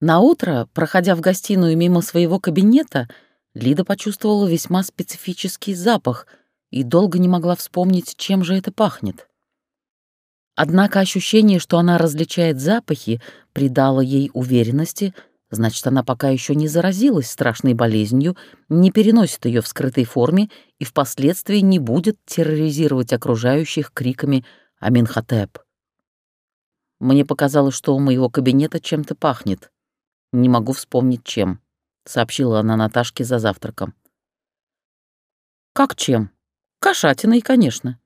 Наутро, проходя в гостиную мимо своего кабинета, Лида почувствовала весьма специфический запах и долго не могла вспомнить, чем же это пахнет. Однако ощущение, что она различает запахи, придало ей уверенности, значит, она пока еще не заразилась страшной болезнью, не переносит ее в скрытой форме и впоследствии не будет терроризировать окружающих криками «Аминхотеп». Мне показалось, что у моего кабинета чем-то пахнет. Не могу вспомнить, чем, — сообщила она Наташке за завтраком. Как чем? Кошатиной, конечно.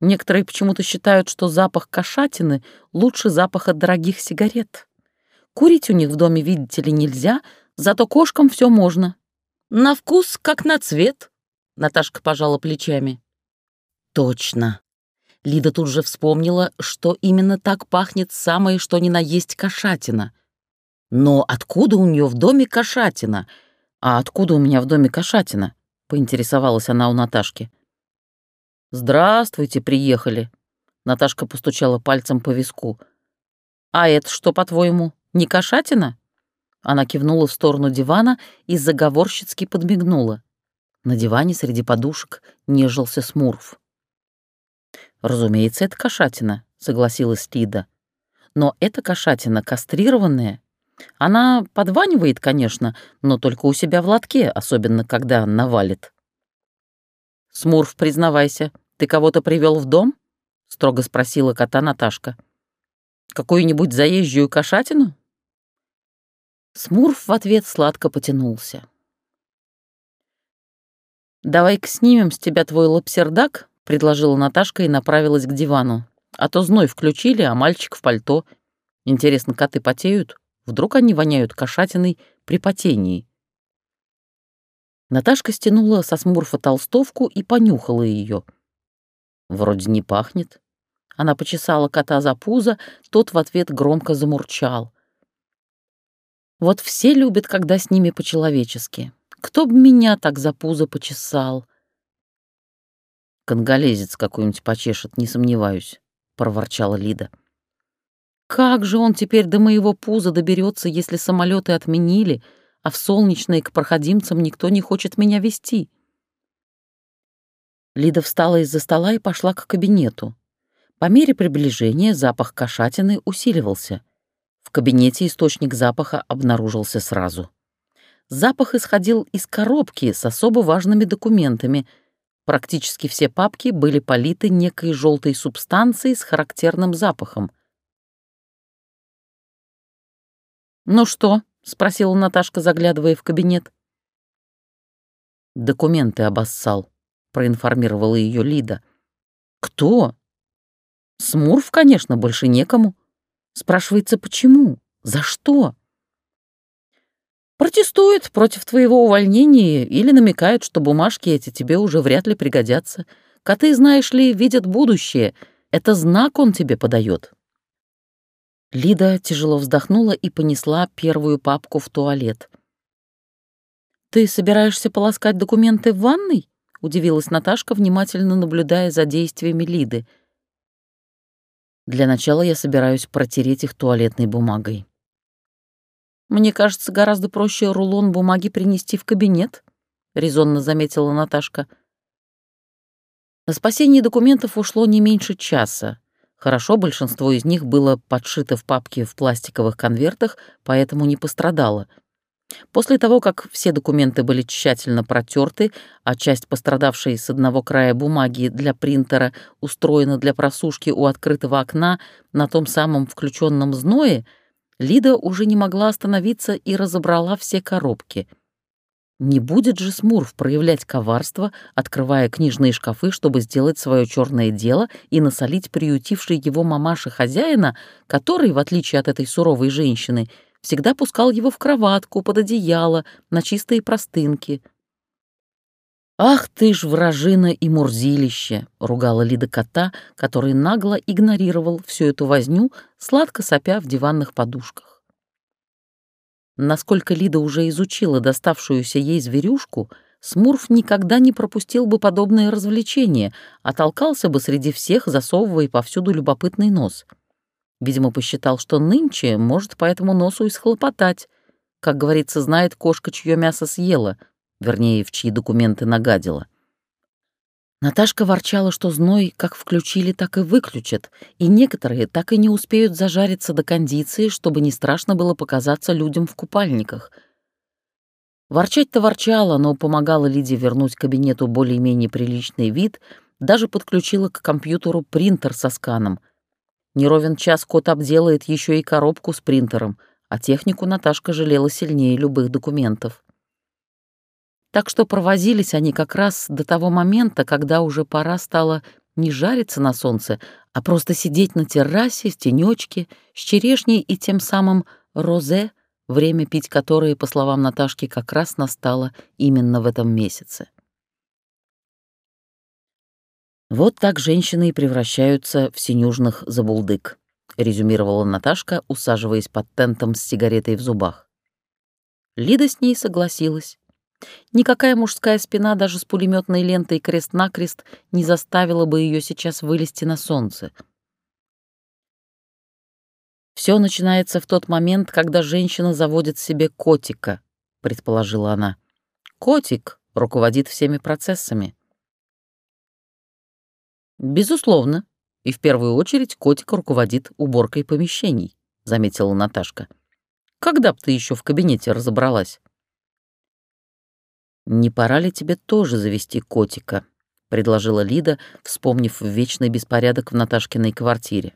Некоторые почему-то считают, что запах кошатины лучше запаха дорогих сигарет. Курить у них в доме, видите ли, нельзя, зато кошкам все можно. На вкус, как на цвет, — Наташка пожала плечами. Точно. Лида тут же вспомнила, что именно так пахнет самое что ни на есть кошатина — но откуда у нее в доме кошатина? А откуда у меня в доме кошатина? Поинтересовалась она у Наташки. «Здравствуйте, приехали». Наташка постучала пальцем по виску. «А это что, по-твоему, не кошатина?» Она кивнула в сторону дивана и заговорщицки подмигнула. На диване среди подушек нежился Смурф. «Разумеется, это кошатина», — согласилась Лида. «Но эта кошатина кастрированная она подванивает, конечно, но только у себя в лотке, особенно когда навалит. «Смурф, признавайся, ты кого-то привел в дом?» — строго спросила кота Наташка. «Какую-нибудь заезжую кошатину?» Смурф в ответ сладко потянулся. «Давай-ка снимем с тебя твой лапсердак», — предложила Наташка и направилась к дивану. «А то зной включили, а мальчик в пальто. Интересно, коты потеют?» Вдруг они воняют кошатиной при потении. Наташка стянула со смурфа толстовку и понюхала ее. Вроде не пахнет. Она почесала кота за пузо, тот в ответ громко замурчал. Вот все любят, когда с ними по-человечески. Кто б меня так за пузо почесал? Конголезец какой-нибудь почешет, не сомневаюсь, — проворчала Лида. — как же он теперь до моего пуза доберется, если самолеты отменили, а в солнечные к проходимцам никто не хочет меня вести? Лида встала из-за стола и пошла к кабинету. По мере приближения запах кошатины усиливался. В кабинете источник запаха обнаружился сразу. Запах исходил из коробки с особо важными документами. Практически все папки были политы некой желтой субстанцией с характерным запахом — «Ну что?» — спросила Наташка, заглядывая в кабинет. «Документы обоссал», — проинформировала ее Лида. «Кто?» «Смурф, конечно, больше некому». Спрашивается, почему? За что? Протестует против твоего увольнения или намекает, что бумажки эти тебе уже вряд ли пригодятся. Коты, знаешь ли, видят будущее. Это знак он тебе подает. Лида тяжело вздохнула и понесла первую папку в туалет. «Ты собираешься полоскать документы в ванной?» — удивилась Наташка, внимательно наблюдая за действиями Лиды. «Для начала я собираюсь протереть их туалетной бумагой». «Мне кажется, гораздо проще рулон бумаги принести в кабинет», — резонно заметила Наташка. На спасение документов ушло не меньше часа. Хорошо, большинство из них было подшито в папке в пластиковых конвертах, поэтому не пострадало. После того, как все документы были тщательно протерты, а часть пострадавшей с одного края бумаги для принтера устроена для просушки у открытого окна на том самом включенном зное, Лида уже не могла остановиться и разобрала все коробки — не будет же Смурф проявлять коварство, открывая книжные шкафы, чтобы сделать свое черное дело и насолить приютившей его мамаше хозяина, который, в отличие от этой суровой женщины, всегда пускал его в кроватку, под одеяло, на чистые простынки. «Ах ты ж вражина и мурзилище!» — ругала Лида кота, который нагло игнорировал всю эту возню, сладко сопя в диванных подушках. Насколько Лида уже изучила доставшуюся ей зверюшку, Смурф никогда не пропустил бы подобное развлечение, а толкался бы среди всех, засовывая повсюду любопытный нос. Видимо, посчитал, что нынче может по этому носу и схлопотать — Как говорится, знает кошка, чье мясо съела, вернее, в чьи документы нагадила. Наташка ворчала, что зной как включили, так и выключат, и некоторые так и не успеют зажариться до кондиции, чтобы не страшно было показаться людям в купальниках. Ворчать-то ворчала, но помогала Лиде вернуть кабинету более-менее приличный вид, даже подключила к компьютеру принтер со сканом. Неровен час кот обделает еще и коробку с принтером, а технику Наташка жалела сильнее любых документов. Так что провозились они как раз до того момента, когда уже пора стало не жариться на солнце, а просто сидеть на террасе в тенечке с черешней и тем самым розе, время пить которое, по словам Наташки, как раз настало именно в этом месяце. «Вот так женщины и превращаются в синюжных забулдык», — резюмировала Наташка, усаживаясь под тентом с сигаретой в зубах. Лида с ней согласилась. Никакая мужская спина даже с пулеметной лентой крест-накрест не заставила бы ее сейчас вылезти на солнце. Все начинается в тот момент, когда женщина заводит себе котика, предположила она. Котик руководит всеми процессами. Безусловно, и в первую очередь котик руководит уборкой помещений, заметила Наташка. Когда б ты еще в кабинете разобралась? «Не пора ли тебе тоже завести котика?» — предложила Лида, вспомнив вечный беспорядок в Наташкиной квартире.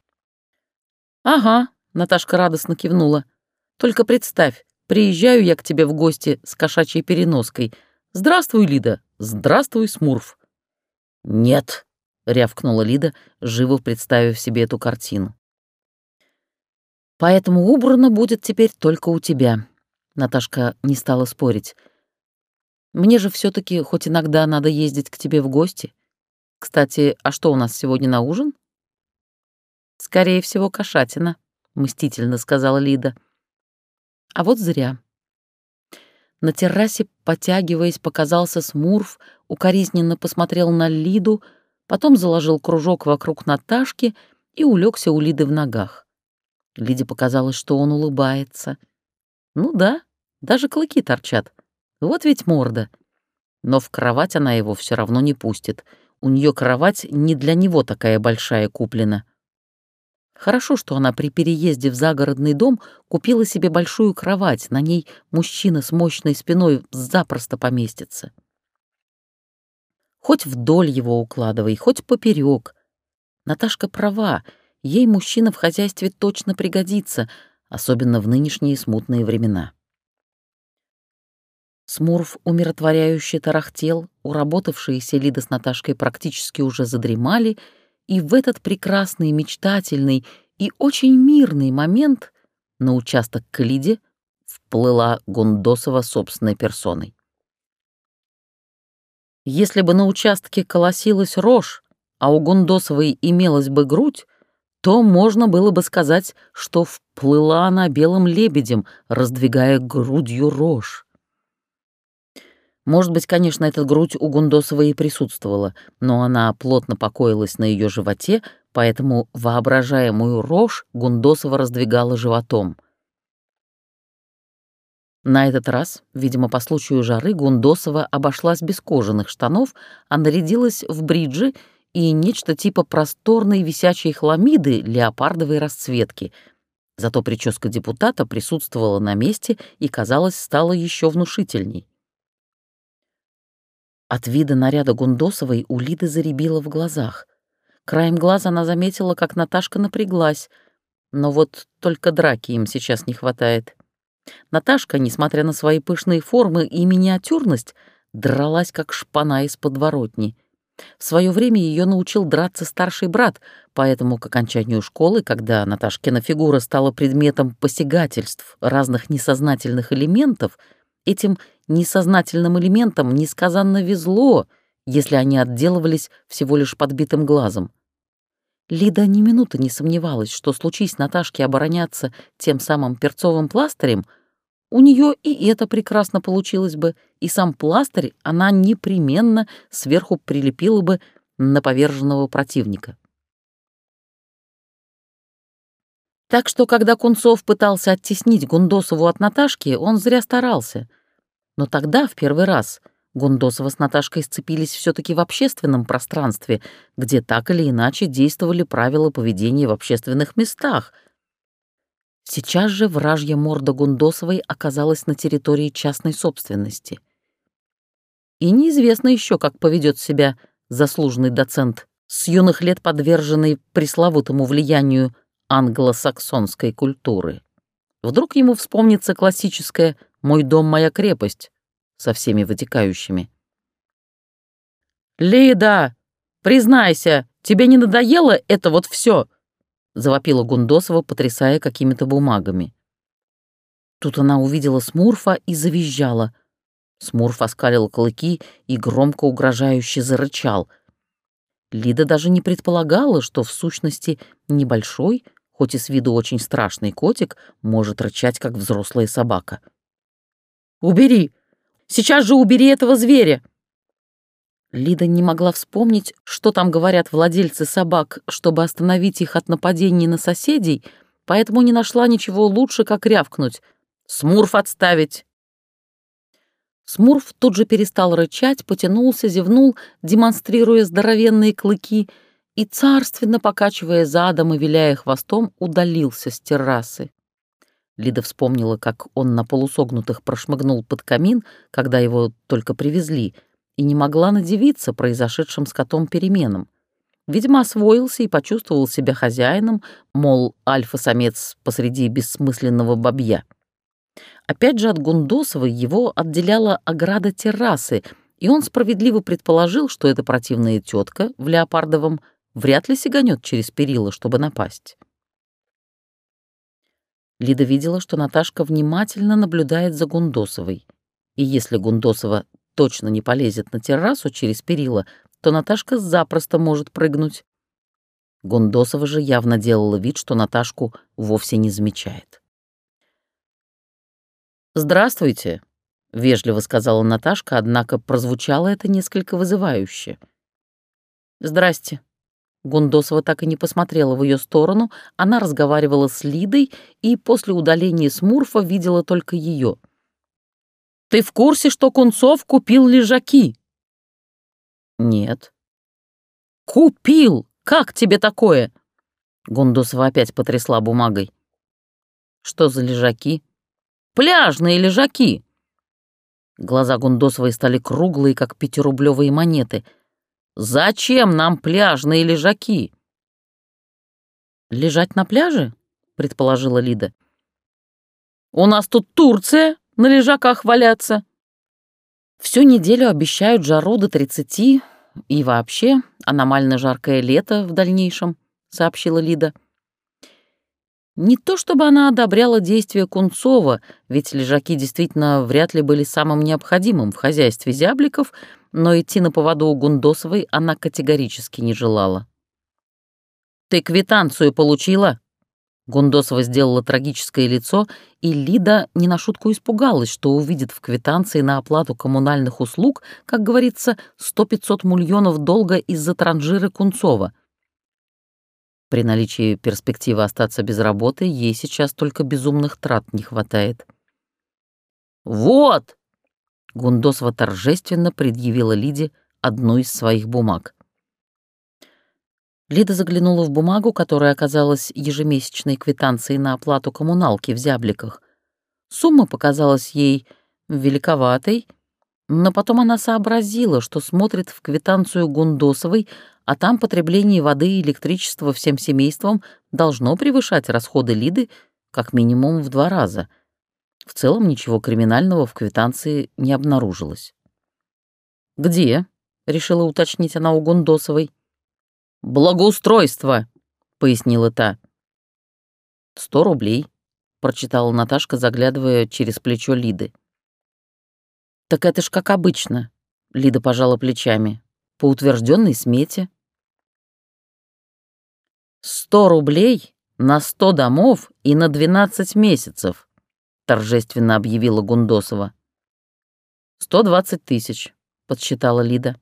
«Ага», — Наташка радостно кивнула. «Только представь, приезжаю я к тебе в гости с кошачьей переноской. Здравствуй, Лида, здравствуй, Смурф». «Нет», — рявкнула Лида, живо представив себе эту картину. «Поэтому убрано будет теперь только у тебя», — Наташка не стала спорить. Мне же все таки хоть иногда надо ездить к тебе в гости. Кстати, а что у нас сегодня на ужин?» «Скорее всего, кошатина», — мстительно сказала Лида. «А вот зря». На террасе, потягиваясь, показался Смурф, укоризненно посмотрел на Лиду, потом заложил кружок вокруг Наташки и улегся у Лиды в ногах. Лиде показалось, что он улыбается. Ну да, даже клыки торчат. Вот ведь морда. Но в кровать она его все равно не пустит. У нее кровать не для него такая большая куплена. Хорошо, что она при переезде в загородный дом купила себе большую кровать, на ней мужчина с мощной спиной запросто поместится. Хоть вдоль его укладывай, хоть поперек. Наташка права, ей мужчина в хозяйстве точно пригодится, особенно в нынешние смутные времена. Смурф умиротворяюще тарахтел, уработавшиеся Лида с Наташкой практически уже задремали, и в этот прекрасный, мечтательный и очень мирный момент на участок к Лиде вплыла Гундосова собственной персоной. Если бы на участке колосилась рожь, а у Гундосовой имелась бы грудь, то можно было бы сказать, что вплыла она белым лебедем, раздвигая грудью рожь. Может быть, конечно, эта грудь у Гундосовой и присутствовала, но она плотно покоилась на ее животе, поэтому воображаемую рожь Гундосова раздвигала животом. На этот раз, видимо, по случаю жары, Гундосова обошлась без кожаных штанов, а нарядилась в бриджи и нечто типа просторной висячей хламиды леопардовой расцветки. Зато прическа депутата присутствовала на месте и, казалось, стала еще внушительней. От вида наряда Гундосовой у Лиды заребило в глазах. Краем глаза она заметила, как Наташка напряглась, но вот только драки им сейчас не хватает. Наташка, несмотря на свои пышные формы и миниатюрность, дралась как шпана из подворотни. В свое время ее научил драться старший брат, поэтому к окончанию школы, когда Наташкина фигура стала предметом посягательств разных несознательных элементов, этим несознательным элементам несказанно везло, если они отделывались всего лишь подбитым глазом. Лида ни минуты не сомневалась, что случись Наташке обороняться тем самым перцовым пластырем, у нее и это прекрасно получилось бы, и сам пластырь она непременно сверху прилепила бы на поверженного противника. Так что, когда Кунцов пытался оттеснить Гундосову от Наташки, он зря старался. Но тогда, в первый раз, Гундосова с Наташкой сцепились все таки в общественном пространстве, где так или иначе действовали правила поведения в общественных местах. Сейчас же вражья морда Гундосовой оказалась на территории частной собственности. И неизвестно еще, как поведет себя заслуженный доцент, с юных лет подверженный пресловутому влиянию англосаксонской культуры. Вдруг ему вспомнится классическое «Мой дом, моя крепость» со всеми вытекающими. «Лида, признайся, тебе не надоело это вот все? завопила Гундосова, потрясая какими-то бумагами. Тут она увидела Смурфа и завизжала. Смурф оскалил клыки и громко угрожающе зарычал. Лида даже не предполагала, что в сущности небольшой, хоть и с виду очень страшный котик, может рычать, как взрослая собака. «Убери! Сейчас же убери этого зверя!» Лида не могла вспомнить, что там говорят владельцы собак, чтобы остановить их от нападений на соседей, поэтому не нашла ничего лучше, как рявкнуть. «Смурф отставить!» Смурф тут же перестал рычать, потянулся, зевнул, демонстрируя здоровенные клыки, и, царственно покачивая задом и виляя хвостом, удалился с террасы. Лида вспомнила, как он на полусогнутых прошмыгнул под камин, когда его только привезли, и не могла надевиться произошедшим с котом переменам. Видимо, освоился и почувствовал себя хозяином, мол, альфа-самец посреди бессмысленного бабья. Опять же от Гундосова его отделяла ограда террасы, и он справедливо предположил, что эта противная тетка в леопардовом вряд ли сиганет через перила, чтобы напасть. Лида видела, что Наташка внимательно наблюдает за Гундосовой. И если Гундосова точно не полезет на террасу через перила, то Наташка запросто может прыгнуть. Гундосова же явно делала вид, что Наташку вовсе не замечает. «Здравствуйте», — вежливо сказала Наташка, однако прозвучало это несколько вызывающе. «Здрасте». Гундосова так и не посмотрела в ее сторону, она разговаривала с Лидой и после удаления Смурфа видела только ее. «Ты в курсе, что Кунцов купил лежаки?» «Нет». «Купил! Как тебе такое?» Гундосова опять потрясла бумагой. «Что за лежаки?» Пляжные лежаки!» Глаза Гундосовой стали круглые, как пятирублевые монеты. «Зачем нам пляжные лежаки?» «Лежать на пляже?» — предположила Лида. «У нас тут Турция, на лежаках валяться». Всю неделю обещают жару до тридцати и вообще аномально жаркое лето в дальнейшем, сообщила Лида. Не то чтобы она одобряла действия Кунцова, ведь лежаки действительно вряд ли были самым необходимым в хозяйстве зябликов, но идти на поводу у Гундосовой она категорически не желала. «Ты квитанцию получила?» Гундосова сделала трагическое лицо, и Лида не на шутку испугалась, что увидит в квитанции на оплату коммунальных услуг, как говорится, сто-пятьсот миллионов долга из-за транжиры Кунцова — при наличии перспективы остаться без работы ей сейчас только безумных трат не хватает. «Вот!» — Гундосова торжественно предъявила Лиде одну из своих бумаг. Лида заглянула в бумагу, которая оказалась ежемесячной квитанцией на оплату коммуналки в зябликах. Сумма показалась ей великоватой, но потом она сообразила, что смотрит в квитанцию Гундосовой, а там потребление воды и электричества всем семейством должно превышать расходы Лиды как минимум в два раза. В целом ничего криминального в квитанции не обнаружилось. «Где?» — решила уточнить она у Гундосовой. «Благоустройство», — пояснила та. «Сто рублей», — прочитала Наташка, заглядывая через плечо Лиды. «Так это ж как обычно», — Лида пожала плечами. «По утвержденной смете». «Сто рублей на сто домов и на двенадцать месяцев», — торжественно объявила Гундосова. «Сто двадцать тысяч», — подсчитала Лида.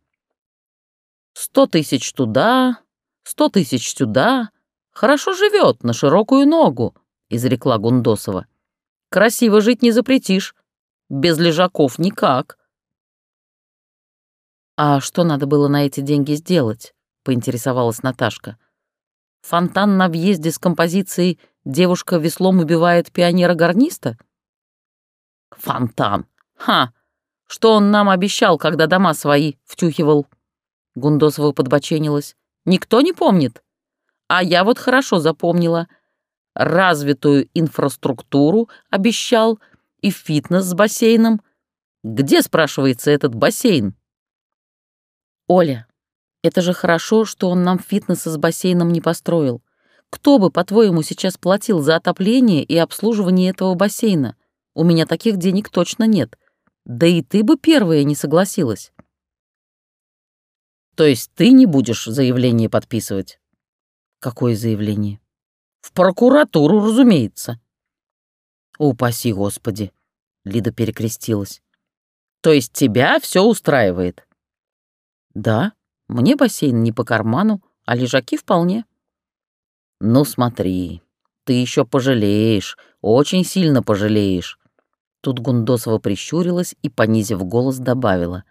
«Сто тысяч туда, сто тысяч сюда. Хорошо живет, на широкую ногу», — изрекла Гундосова. «Красиво жить не запретишь. Без лежаков никак». «А что надо было на эти деньги сделать?» — поинтересовалась Наташка. «Фонтан на въезде с композицией «Девушка веслом убивает пионера-гарниста»?» «Фонтан! Ха! Что он нам обещал, когда дома свои втюхивал?» Гундосова подбоченилась. «Никто не помнит? А я вот хорошо запомнила. Развитую инфраструктуру обещал и фитнес с бассейном. Где, спрашивается, этот бассейн?» «Оля, это же хорошо, что он нам фитнеса с бассейном не построил. Кто бы, по-твоему, сейчас платил за отопление и обслуживание этого бассейна? У меня таких денег точно нет. Да и ты бы первая не согласилась». «То есть ты не будешь заявление подписывать?» «Какое заявление?» «В прокуратуру, разумеется». «Упаси, Господи!» — Лида перекрестилась. «То есть тебя все устраивает?» Да, мне бассейн не по карману, а лежаки вполне. Ну смотри, ты еще пожалеешь, очень сильно пожалеешь. Тут Гундосова прищурилась и, понизив голос, добавила.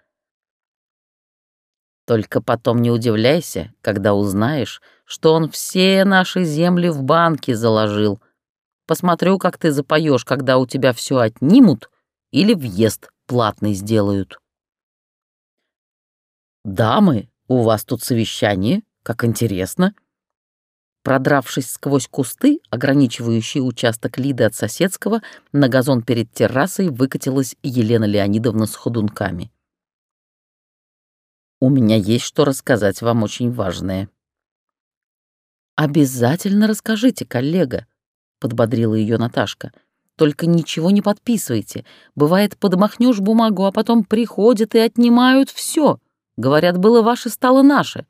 Только потом не удивляйся, когда узнаешь, что он все наши земли в банке заложил. Посмотрю, как ты запоешь, когда у тебя все отнимут или въезд платный сделают. «Дамы, у вас тут совещание? Как интересно!» Продравшись сквозь кусты, ограничивающие участок Лиды от соседского, на газон перед террасой выкатилась Елена Леонидовна с ходунками. «У меня есть что рассказать вам очень важное». «Обязательно расскажите, коллега», — подбодрила ее Наташка. «Только ничего не подписывайте. Бывает, подмахнешь бумагу, а потом приходят и отнимают все. Говорят, было ваше, стало наше».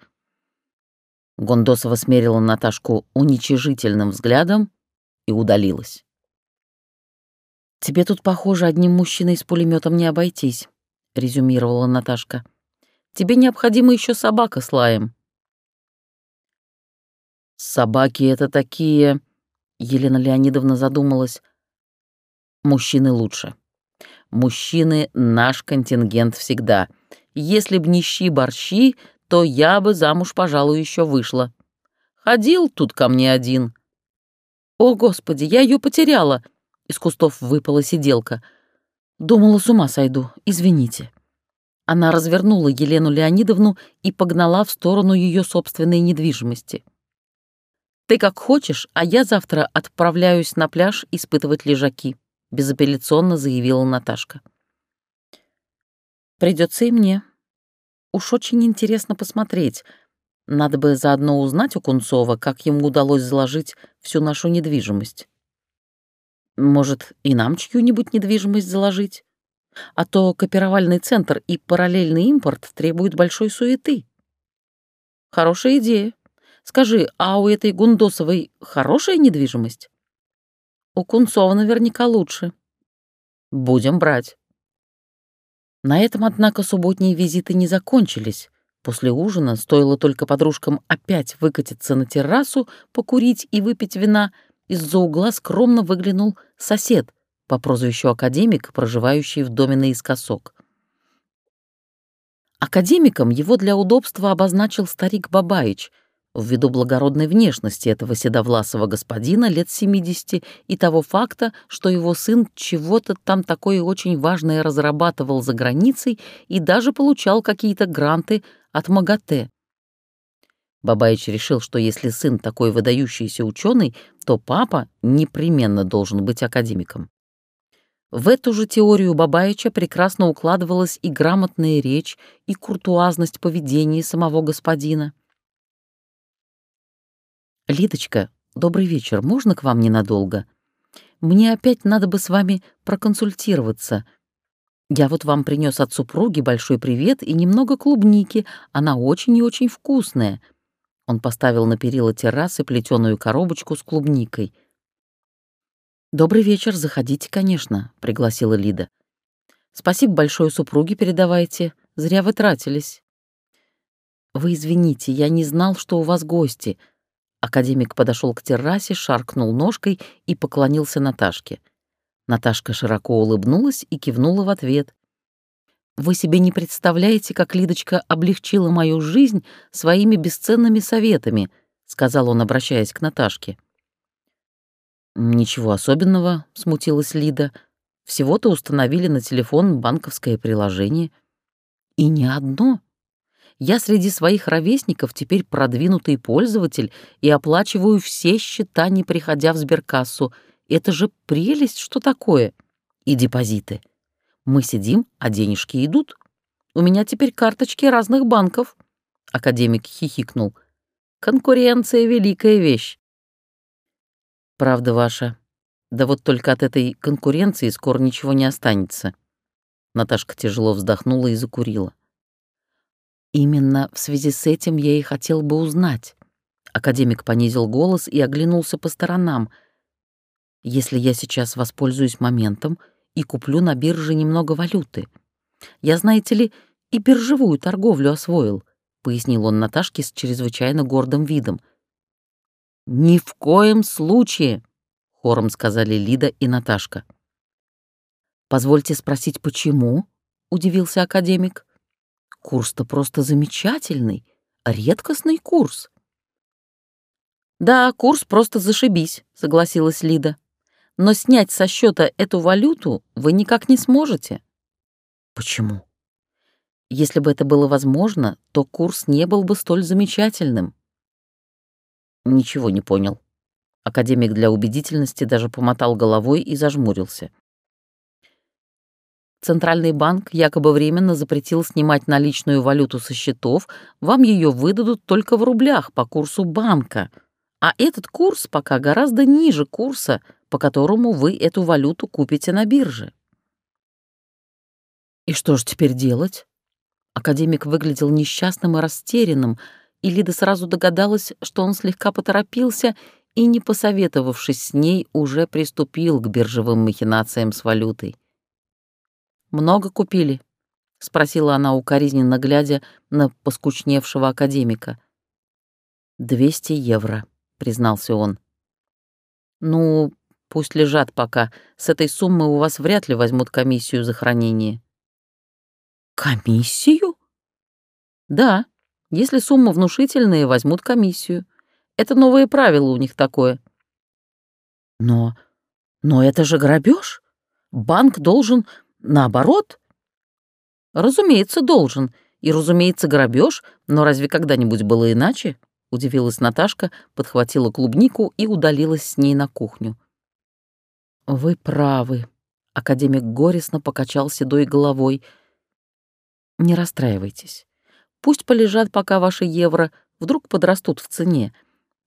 Гондосова смерила Наташку уничижительным взглядом и удалилась. «Тебе тут, похоже, одним мужчиной с пулеметом не обойтись», — резюмировала Наташка. «Тебе необходима еще собака с лаем». «Собаки — это такие...» — Елена Леонидовна задумалась. «Мужчины лучше. Мужчины — наш контингент всегда. Если б не щи-борщи, то я бы замуж, пожалуй, еще вышла. Ходил тут ко мне один. О, Господи, я ее потеряла. Из кустов выпала сиделка. Думала, с ума сойду, извините. Она развернула Елену Леонидовну и погнала в сторону ее собственной недвижимости. «Ты как хочешь, а я завтра отправляюсь на пляж испытывать лежаки», — безапелляционно заявила Наташка. Придется и мне. Уж очень интересно посмотреть. Надо бы заодно узнать у Кунцова, как ему удалось заложить всю нашу недвижимость. Может, и нам чью-нибудь недвижимость заложить? А то копировальный центр и параллельный импорт требуют большой суеты. Хорошая идея. Скажи, а у этой Гундосовой хорошая недвижимость? У Кунцова наверняка лучше. Будем брать. На этом, однако, субботние визиты не закончились. После ужина стоило только подружкам опять выкатиться на террасу, покурить и выпить вина, из-за угла скромно выглянул сосед по прозвищу Академик, проживающий в доме наискосок. Академиком его для удобства обозначил старик Бабаич — ввиду благородной внешности этого седовласого господина лет 70 и того факта, что его сын чего-то там такое очень важное разрабатывал за границей и даже получал какие-то гранты от МАГАТЭ. Бабаич решил, что если сын такой выдающийся ученый, то папа непременно должен быть академиком. В эту же теорию Бабаича прекрасно укладывалась и грамотная речь, и куртуазность поведения самого господина — «Лидочка, добрый вечер. Можно к вам ненадолго? Мне опять надо бы с вами проконсультироваться. Я вот вам принес от супруги большой привет и немного клубники. Она очень и очень вкусная». Он поставил на перила террасы плетеную коробочку с клубникой. «Добрый вечер, заходите, конечно», — пригласила Лида. «Спасибо большое супруге передавайте. Зря вы тратились». «Вы извините, я не знал, что у вас гости», Академик подошел к террасе, шаркнул ножкой и поклонился Наташке. Наташка широко улыбнулась и кивнула в ответ. «Вы себе не представляете, как Лидочка облегчила мою жизнь своими бесценными советами», — сказал он, обращаясь к Наташке. «Ничего особенного», — смутилась Лида. «Всего-то установили на телефон банковское приложение». «И не одно. Я среди своих ровесников теперь продвинутый пользователь и оплачиваю все счета, не приходя в сберкассу. Это же прелесть, что такое. И депозиты. Мы сидим, а денежки идут. У меня теперь карточки разных банков». Академик хихикнул. «Конкуренция — великая вещь. Правда ваша. Да вот только от этой конкуренции скоро ничего не останется. Наташка тяжело вздохнула и закурила. Именно в связи с этим я и хотел бы узнать. Академик понизил голос и оглянулся по сторонам. Если я сейчас воспользуюсь моментом и куплю на бирже немного валюты. Я, знаете ли, и биржевую торговлю освоил, пояснил он Наташке с чрезвычайно гордым видом — «Ни в коем случае!» — хором сказали Лида и Наташка. «Позвольте спросить, почему?» — удивился академик. «Курс-то просто замечательный, редкостный курс». «Да, курс просто зашибись», — согласилась Лида. «Но снять со счета эту валюту вы никак не сможете». «Почему?» «Если бы это было возможно, то курс не был бы столь замечательным», Ничего не понял. Академик для убедительности даже помотал головой и зажмурился. Центральный банк якобы временно запретил снимать наличную валюту со счетов, вам ее выдадут только в рублях по курсу банка. А этот курс пока гораздо ниже курса, по которому вы эту валюту купите на бирже. И что же теперь делать? Академик выглядел несчастным и растерянным, и Лида сразу догадалась, что он слегка поторопился и, не посоветовавшись с ней, уже приступил к биржевым махинациям с валютой. «Много купили?» — спросила она укоризненно, глядя на поскучневшего академика. «Двести евро», — признался он. «Ну, пусть лежат пока. С этой суммы у вас вряд ли возьмут комиссию за хранение». «Комиссию?» «Да», если сумма внушительная, возьмут комиссию. Это новое правило у них такое. Но... но это же грабеж. Банк должен наоборот. Разумеется, должен. И, разумеется, грабеж, но разве когда-нибудь было иначе? Удивилась Наташка, подхватила клубнику и удалилась с ней на кухню. «Вы правы», — академик горестно покачал седой головой. «Не расстраивайтесь. Пусть полежат пока ваши евро, вдруг подрастут в цене.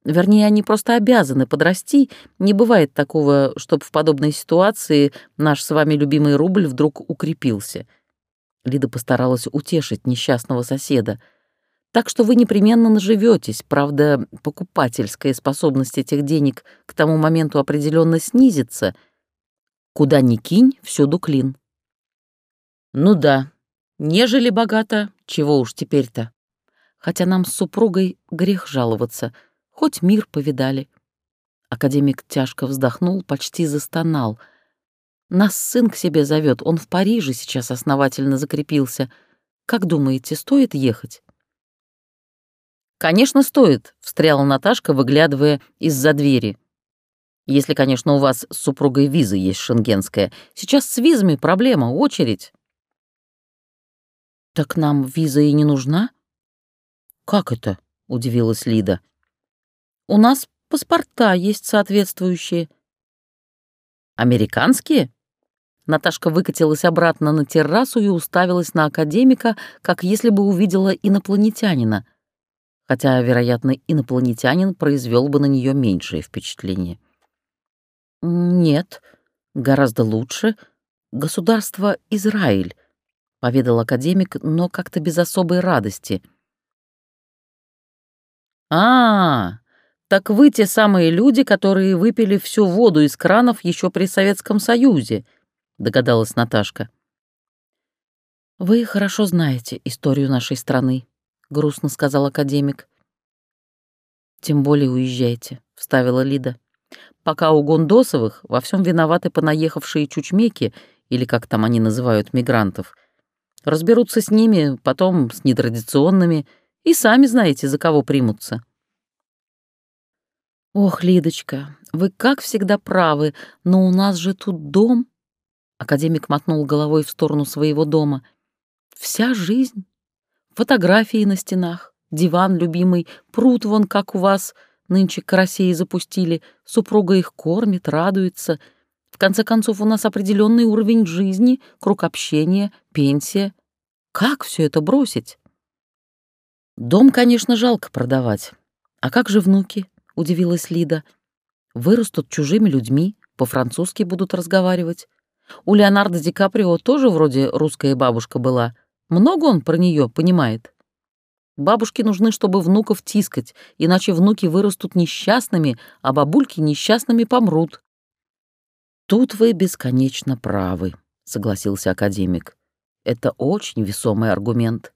Вернее, они просто обязаны подрасти. Не бывает такого, чтобы в подобной ситуации наш с вами любимый рубль вдруг укрепился. Лида постаралась утешить несчастного соседа. Так что вы непременно наживетесь. Правда, покупательская способность этих денег к тому моменту определенно снизится. Куда ни кинь, всюду клин. Ну да, Нежели богато, чего уж теперь-то. Хотя нам с супругой грех жаловаться, хоть мир повидали. Академик тяжко вздохнул, почти застонал. Нас сын к себе зовет, он в Париже сейчас основательно закрепился. Как думаете, стоит ехать? «Конечно, стоит», — встряла Наташка, выглядывая из-за двери. «Если, конечно, у вас с супругой виза есть шенгенская. Сейчас с визами проблема, очередь». «Так нам виза и не нужна?» «Как это?» — удивилась Лида. «У нас паспорта есть соответствующие». «Американские?» Наташка выкатилась обратно на террасу и уставилась на академика, как если бы увидела инопланетянина. Хотя, вероятно, инопланетянин произвел бы на нее меньшее впечатление. «Нет, гораздо лучше. Государство Израиль. — поведал академик, но как-то без особой радости. «А, так вы те самые люди, которые выпили всю воду из кранов еще при Советском Союзе», — догадалась Наташка. «Вы хорошо знаете историю нашей страны», — грустно сказал академик. «Тем более уезжайте», — вставила Лида. «Пока у Гондосовых во всем виноваты понаехавшие чучмеки, или как там они называют мигрантов. Разберутся с ними, потом с нетрадиционными, и сами знаете, за кого примутся». «Ох, Лидочка, вы как всегда правы, но у нас же тут дом». Академик мотнул головой в сторону своего дома. «Вся жизнь. Фотографии на стенах, диван любимый, пруд вон как у вас, нынче карасей запустили, супруга их кормит, радуется. В конце концов, у нас определенный уровень жизни, круг общения, пенсия. Как все это бросить? Дом, конечно, жалко продавать. А как же внуки? Удивилась Лида. Вырастут чужими людьми, по-французски будут разговаривать. У Леонардо Ди Каприо тоже вроде русская бабушка была. Много он про нее понимает. Бабушке нужны, чтобы внуков тискать, иначе внуки вырастут несчастными, а бабульки несчастными помрут. «Тут вы бесконечно правы», — согласился академик. «Это очень весомый аргумент.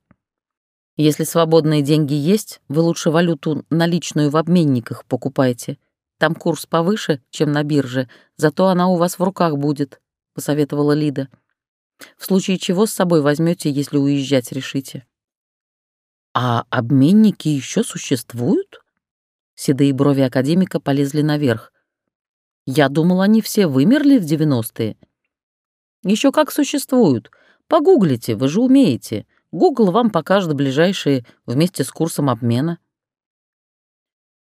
Если свободные деньги есть, вы лучше валюту наличную в обменниках покупайте. Там курс повыше, чем на бирже, зато она у вас в руках будет», — посоветовала Лида. «В случае чего с собой возьмете, если уезжать решите». «А обменники еще существуют?» Седые брови академика полезли наверх. «Я думал, они все вымерли в девяностые». Еще как существуют. Погуглите, вы же умеете. Гугл вам покажет ближайшие вместе с курсом обмена».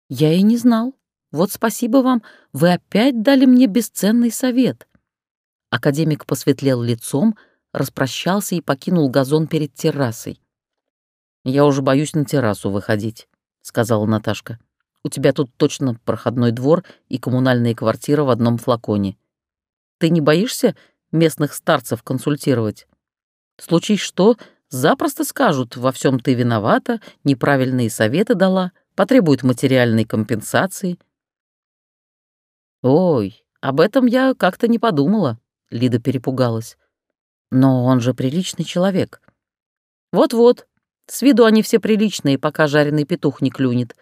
«Я и не знал. Вот спасибо вам, вы опять дали мне бесценный совет». Академик посветлел лицом, распрощался и покинул газон перед террасой. «Я уже боюсь на террасу выходить», — сказала Наташка. «У тебя тут точно проходной двор и коммунальная квартира в одном флаконе. Ты не боишься местных старцев консультировать? Случись что, запросто скажут, во всем ты виновата, неправильные советы дала, потребуют материальной компенсации». «Ой, об этом я как-то не подумала», — Лида перепугалась. «Но он же приличный человек». «Вот-вот, с виду они все приличные, пока жареный петух не клюнет.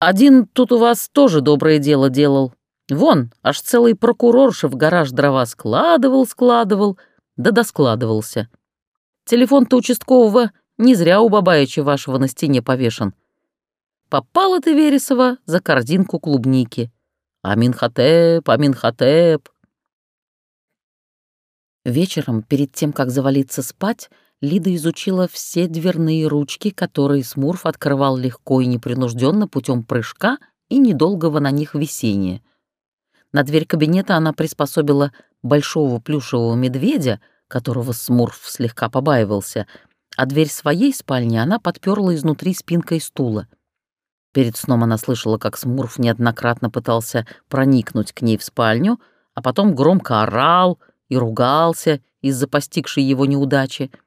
Один тут у вас тоже доброе дело делал. Вон, аж целый прокурорша в гараж дрова складывал, складывал, да доскладывался. Телефон-то участкового не зря у Бабаича вашего на стене повешен. Попала ты, Вересова, за корзинку клубники. Аминхотеп, Аминхотеп. Вечером, перед тем, как завалиться спать, Лида изучила все дверные ручки, которые Смурф открывал легко и непринужденно путем прыжка и недолгого на них висения. На дверь кабинета она приспособила большого плюшевого медведя, которого Смурф слегка побаивался, а дверь своей спальни она подперла изнутри спинкой стула. Перед сном она слышала, как Смурф неоднократно пытался проникнуть к ней в спальню, а потом громко орал и ругался из-за постигшей его неудачи —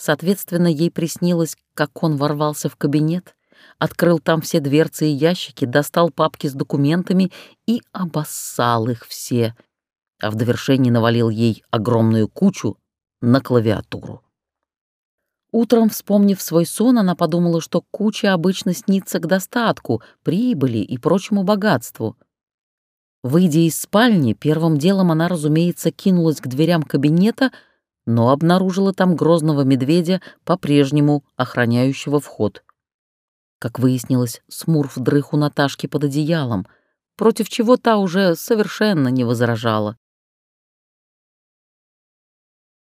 Соответственно, ей приснилось, как он ворвался в кабинет, открыл там все дверцы и ящики, достал папки с документами и обоссал их все, а в довершении навалил ей огромную кучу на клавиатуру. Утром, вспомнив свой сон, она подумала, что куча обычно снится к достатку, прибыли и прочему богатству. Выйдя из спальни, первым делом она, разумеется, кинулась к дверям кабинета — но обнаружила там грозного медведя, по-прежнему охраняющего вход. Как выяснилось, Смурф дрых у Наташки под одеялом, против чего та уже совершенно не возражала.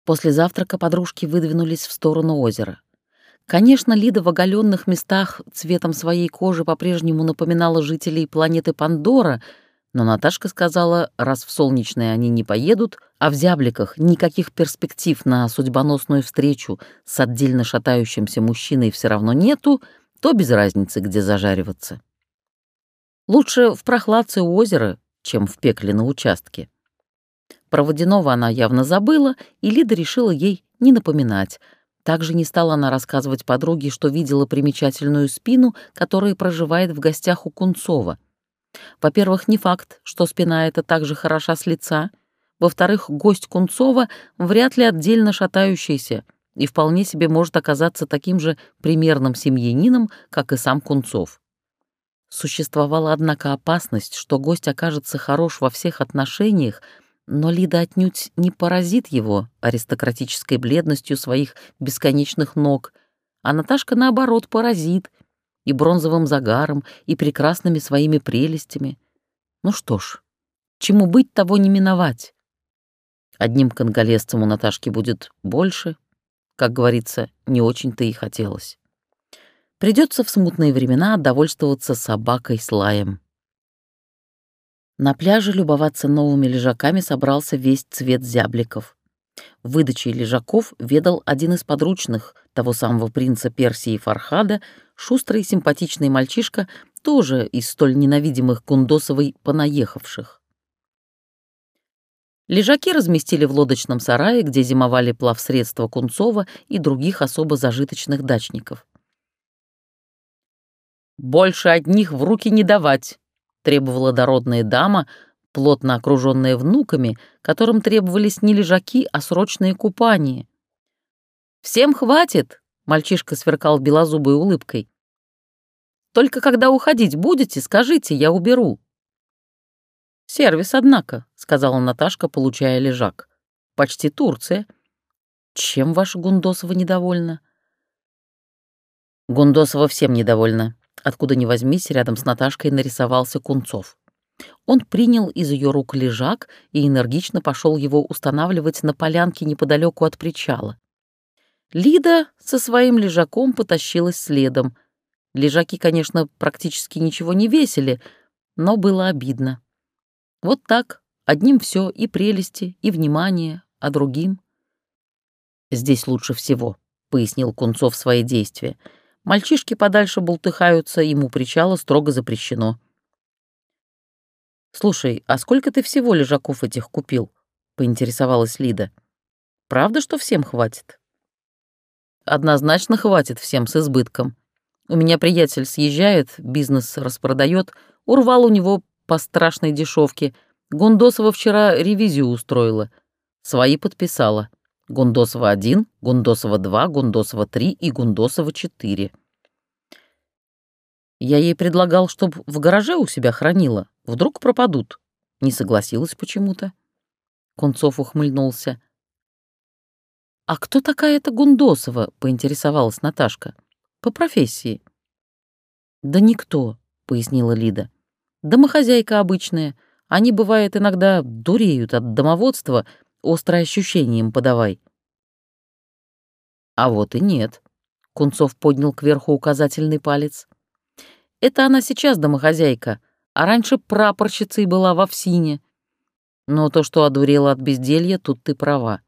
После завтрака подружки выдвинулись в сторону озера. Конечно, Лида в оголенных местах цветом своей кожи по-прежнему напоминала жителей планеты Пандора — но Наташка сказала, раз в солнечные они не поедут, а в зябликах никаких перспектив на судьбоносную встречу с отдельно шатающимся мужчиной все равно нету, то без разницы, где зажариваться. Лучше в прохладце у озера, чем в пекле на участке. Про водяного она явно забыла, и Лида решила ей не напоминать. Также не стала она рассказывать подруге, что видела примечательную спину, которая проживает в гостях у Кунцова — во-первых, не факт, что спина эта так же хороша с лица. Во-вторых, гость Кунцова вряд ли отдельно шатающийся и вполне себе может оказаться таким же примерным семьянином, как и сам Кунцов. Существовала, однако, опасность, что гость окажется хорош во всех отношениях, но Лида отнюдь не поразит его аристократической бледностью своих бесконечных ног, а Наташка, наоборот, поразит и бронзовым загаром, и прекрасными своими прелестями. Ну что ж, чему быть, того не миновать. Одним конголезцем у Наташки будет больше, как говорится, не очень-то и хотелось. Придется в смутные времена довольствоваться собакой с лаем. На пляже любоваться новыми лежаками собрался весь цвет зябликов. Выдачей лежаков ведал один из подручных того самого принца Персии Фархада, шустрый симпатичный мальчишка, тоже из столь ненавидимых Кундосовой понаехавших. Лежаки разместили в лодочном сарае, где зимовали плавсредства Кунцова и других особо зажиточных дачников. «Больше одних в руки не давать», — требовала дородная дама, плотно окруженная внуками, которым требовались не лежаки, а срочные купания. «Всем хватит», — мальчишка сверкал белозубой улыбкой. «Только когда уходить будете, скажите, я уберу». «Сервис, однако», — сказала Наташка, получая лежак. «Почти Турция». «Чем ваша Гундосова недовольна?» «Гундосова всем недовольна», Откуда ни возьмись, рядом с Наташкой нарисовался Кунцов. Он принял из ее рук лежак и энергично пошел его устанавливать на полянке неподалеку от причала. Лида со своим лежаком потащилась следом. Лежаки, конечно, практически ничего не весили, но было обидно. Вот так, одним все и прелести, и внимание, а другим... «Здесь лучше всего», — пояснил Кунцов свои действия — Мальчишки подальше бултыхаются, ему причала строго запрещено. «Слушай, а сколько ты всего лежаков этих купил?» — поинтересовалась Лида. «Правда, что всем хватит?» «Однозначно хватит всем с избытком. У меня приятель съезжает, бизнес распродает, урвал у него по страшной дешевке. Гундосова вчера ревизию устроила. Свои подписала. Гундосова-1, Гундосова-2, Гундосова-3 и Гундосова-4. Я ей предлагал, чтобы в гараже у себя хранила. Вдруг пропадут. Не согласилась почему-то. Кунцов ухмыльнулся. «А кто такая эта Гундосова?» — поинтересовалась Наташка. «По профессии». «Да никто», — пояснила Лида. «Домохозяйка обычная. Они, бывает, иногда дуреют от домоводства, острое ощущение им подавай». «А вот и нет», — Кунцов поднял кверху указательный палец. Это она сейчас домохозяйка, а раньше прапорщицей была в Овсине. Но то, что одурела от безделья, тут ты права.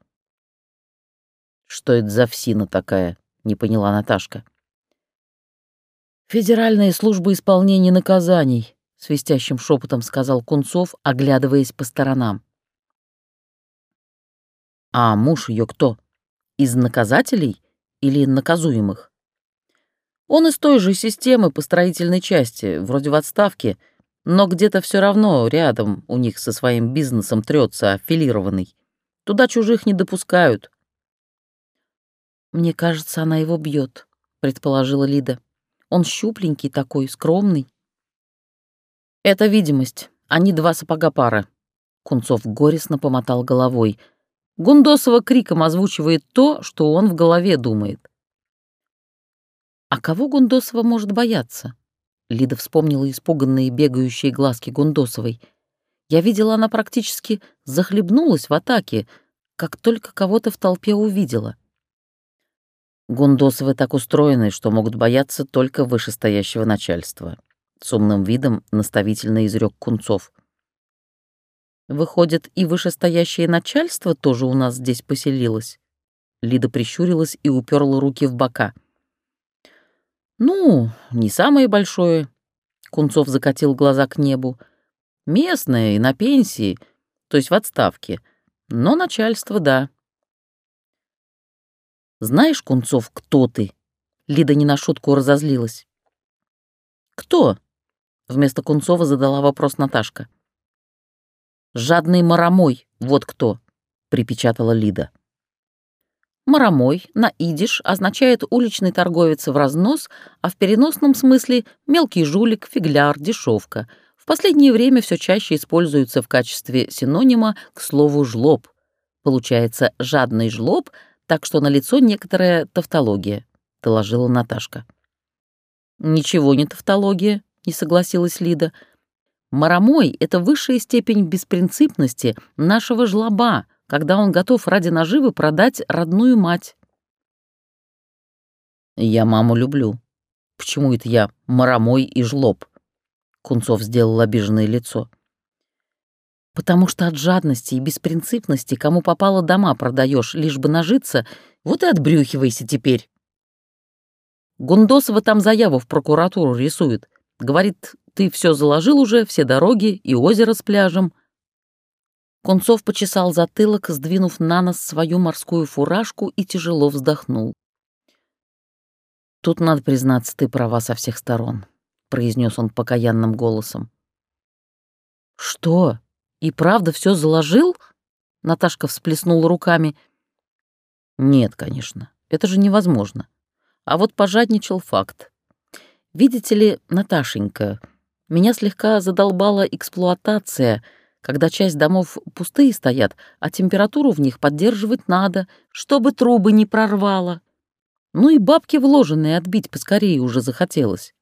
«Что это за Овсина такая?» — не поняла Наташка. «Федеральная служба исполнения наказаний», — свистящим шепотом сказал Кунцов, оглядываясь по сторонам. «А муж ее кто? Из наказателей или наказуемых?» Он из той же системы по строительной части, вроде в отставке, но где-то все равно рядом у них со своим бизнесом трется аффилированный. Туда чужих не допускают. «Мне кажется, она его бьет», — предположила Лида. «Он щупленький такой, скромный». «Это видимость. Они два сапога пара». Кунцов горестно помотал головой. Гундосова криком озвучивает то, что он в голове думает. А кого Гундосова может бояться? Лида вспомнила испуганные бегающие глазки Гундосовой. Я видела, она практически захлебнулась в атаке, как только кого-то в толпе увидела. Гундосовы так устроены, что могут бояться только вышестоящего начальства. С умным видом наставительно изрек Кунцов. Выходит, и вышестоящее начальство тоже у нас здесь поселилось? Лида прищурилась и уперла руки в бока — «Ну, не самое большое», — Кунцов закатил глаза к небу. «Местное и на пенсии, то есть в отставке. Но начальство, да». «Знаешь, Кунцов, кто ты?» Лида не на шутку разозлилась. «Кто?» — вместо Кунцова задала вопрос Наташка. «Жадный маромой, вот кто», — припечатала Лида. Марамой на идиш означает уличный торговец в разнос, а в переносном смысле мелкий жулик, фигляр, дешевка. В последнее время все чаще используется в качестве синонима к слову жлоб. Получается жадный жлоб, так что налицо некоторая тавтология, доложила Наташка. Ничего не тавтология, не согласилась Лида. Марамой — это высшая степень беспринципности нашего жлоба, когда он готов ради наживы продать родную мать. «Я маму люблю. Почему это я марамой и жлоб?» Кунцов сделал обиженное лицо. «Потому что от жадности и беспринципности кому попало дома продаешь, лишь бы нажиться, вот и отбрюхивайся теперь». Гундосова там заяву в прокуратуру рисует. Говорит, ты все заложил уже, все дороги и озеро с пляжем. Кунцов почесал затылок, сдвинув на нос свою морскую фуражку и тяжело вздохнул. «Тут, надо признаться, ты права со всех сторон», — произнес он покаянным голосом. «Что? И правда все заложил?» Наташка всплеснула руками. «Нет, конечно, это же невозможно. А вот пожадничал факт. Видите ли, Наташенька, меня слегка задолбала эксплуатация — когда часть домов пустые стоят, а температуру в них поддерживать надо, чтобы трубы не прорвало. Ну и бабки вложенные отбить поскорее уже захотелось.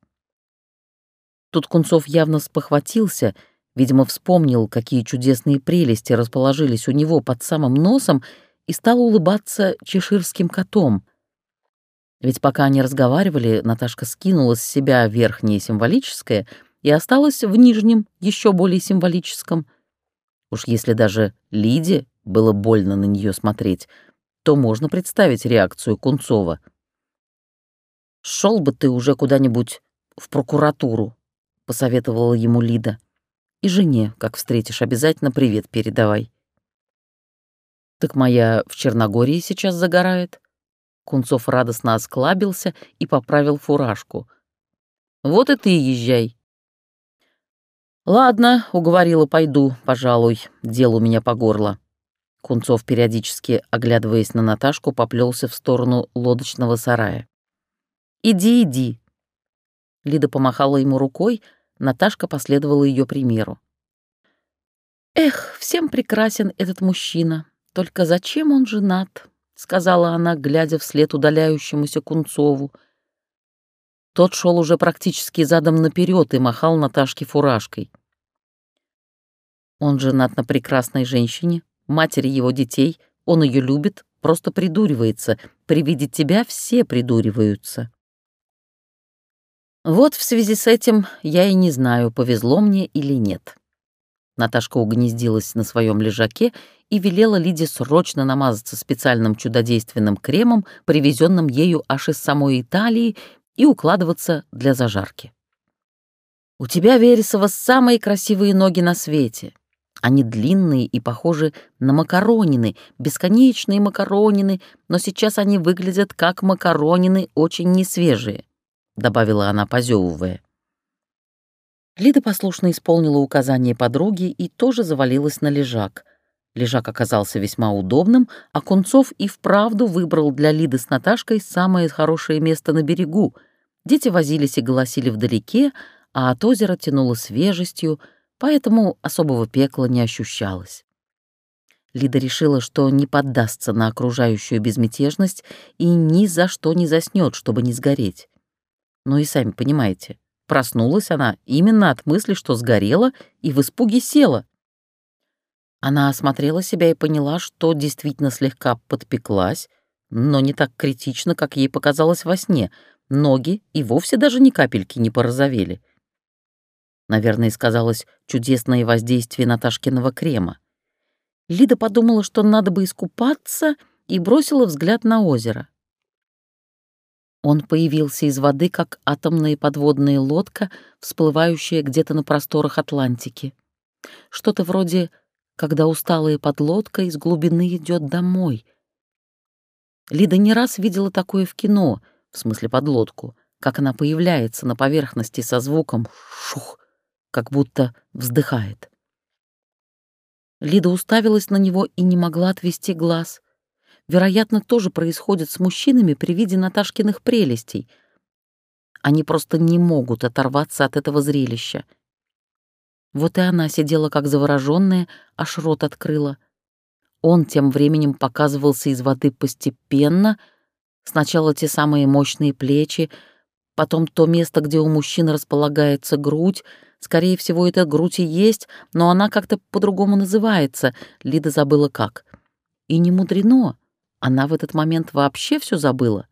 Тут Кунцов явно спохватился, видимо, вспомнил, какие чудесные прелести расположились у него под самым носом, и стал улыбаться чеширским котом. Ведь пока они разговаривали, Наташка скинула с себя верхнее символическое и осталась в нижнем, еще более символическом — Уж если даже Лиде было больно на нее смотреть, то можно представить реакцию Кунцова. «Шел бы ты уже куда-нибудь в прокуратуру», — посоветовала ему Лида. «И жене, как встретишь, обязательно привет передавай». «Так моя в Черногории сейчас загорает?» Кунцов радостно осклабился и поправил фуражку. «Вот и ты езжай. «Ладно», — уговорила, — «пойду, пожалуй, дело у меня по горло». Кунцов, периодически оглядываясь на Наташку, поплелся в сторону лодочного сарая. «Иди, иди». Лида помахала ему рукой, Наташка последовала ее примеру. «Эх, всем прекрасен этот мужчина. Только зачем он женат?» — сказала она, глядя вслед удаляющемуся Кунцову. Тот шел уже практически задом наперед и махал Наташке фуражкой. Он женат на прекрасной женщине, матери его детей, он ее любит, просто придуривается. При виде тебя все придуриваются. Вот в связи с этим я и не знаю, повезло мне или нет. Наташка угнездилась на своем лежаке и велела Лиде срочно намазаться специальным чудодейственным кремом, привезенным ею аж из самой Италии, и укладываться для зажарки. «У тебя, Вересова, самые красивые ноги на свете. Они длинные и похожи на макаронины, бесконечные макаронины, но сейчас они выглядят как макаронины, очень несвежие», — добавила она, позевывая. Лида послушно исполнила указание подруги и тоже завалилась на лежак — Лежак оказался весьма удобным, а Кунцов и вправду выбрал для Лиды с Наташкой самое хорошее место на берегу. Дети возились и голосили вдалеке, а от озера тянуло свежестью, поэтому особого пекла не ощущалось. Лида решила, что не поддастся на окружающую безмятежность и ни за что не заснет, чтобы не сгореть. Ну и сами понимаете, проснулась она именно от мысли, что сгорела, и в испуге села — она осмотрела себя и поняла, что действительно слегка подпеклась, но не так критично, как ей показалось во сне. Ноги и вовсе даже ни капельки не порозовели. Наверное, сказалось чудесное воздействие Наташкиного крема. Лида подумала, что надо бы искупаться, и бросила взгляд на озеро. Он появился из воды, как атомная подводная лодка, всплывающая где-то на просторах Атлантики. Что-то вроде когда усталая подлодка из глубины идет домой. Лида не раз видела такое в кино, в смысле подлодку, как она появляется на поверхности со звуком «шух», как будто вздыхает. Лида уставилась на него и не могла отвести глаз. вероятно, тоже происходит с мужчинами при виде Наташкиных прелестей. Они просто не могут оторваться от этого зрелища. Вот и она сидела как заворожённая, аж рот открыла. Он тем временем показывался из воды постепенно, сначала те самые мощные плечи, потом то место, где у мужчин располагается грудь, скорее всего, это грудь и есть, но она как-то по-другому называется, Лида забыла как. И не мудрено, она в этот момент вообще все забыла.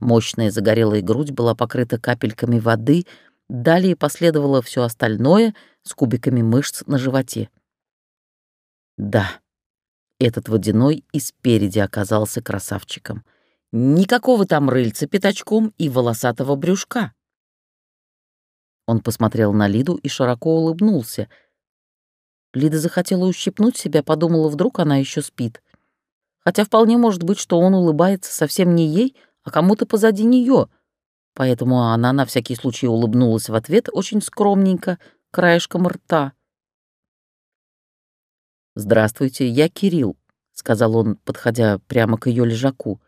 Мощная загорелая грудь была покрыта капельками воды, далее последовало все остальное с кубиками мышц на животе. Да, этот водяной и спереди оказался красавчиком. Никакого там рыльца пятачком и волосатого брюшка. Он посмотрел на Лиду и широко улыбнулся. Лида захотела ущипнуть себя, подумала, вдруг она еще спит. Хотя вполне может быть, что он улыбается совсем не ей, а кому-то позади нее. Поэтому она на всякий случай улыбнулась в ответ очень скромненько, краешком рта. «Здравствуйте, я Кирилл», — сказал он, подходя прямо к ее лежаку.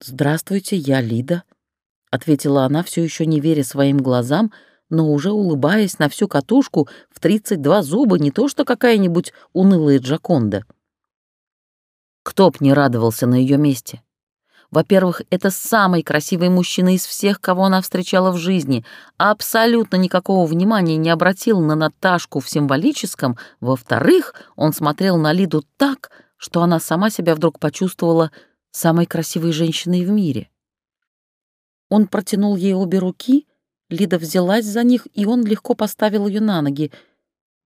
«Здравствуйте, я Лида», — ответила она, все еще не веря своим глазам, но уже улыбаясь на всю катушку в тридцать два зуба, не то что какая-нибудь унылая Джаконда. Кто б не радовался на ее месте? Во-первых, это самый красивый мужчина из всех, кого она встречала в жизни, а абсолютно никакого внимания не обратил на Наташку в символическом. Во-вторых, он смотрел на Лиду так, что она сама себя вдруг почувствовала самой красивой женщиной в мире. Он протянул ей обе руки, Лида взялась за них, и он легко поставил ее на ноги.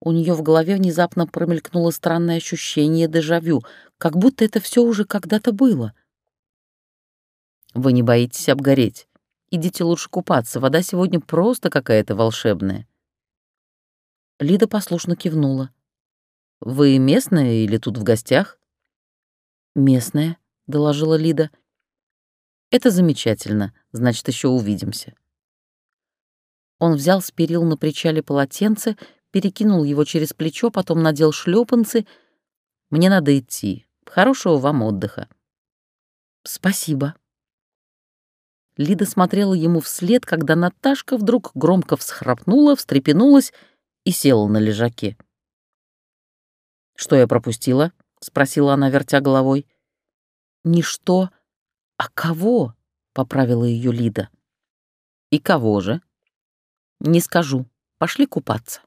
У нее в голове внезапно промелькнуло странное ощущение дежавю, как будто это все уже когда-то было — вы не боитесь обгореть. Идите лучше купаться, вода сегодня просто какая-то волшебная». Лида послушно кивнула. «Вы местная или тут в гостях?» «Местная», — доложила Лида. «Это замечательно, значит, еще увидимся». Он взял с перил на причале полотенце, перекинул его через плечо, потом надел шлепанцы. «Мне надо идти. Хорошего вам отдыха». «Спасибо», Лида смотрела ему вслед, когда Наташка вдруг громко всхрапнула, встрепенулась и села на лежаке. «Что я пропустила?» — спросила она, вертя головой. «Не что, а кого?» — поправила ее Лида. «И кого же?» «Не скажу. Пошли купаться».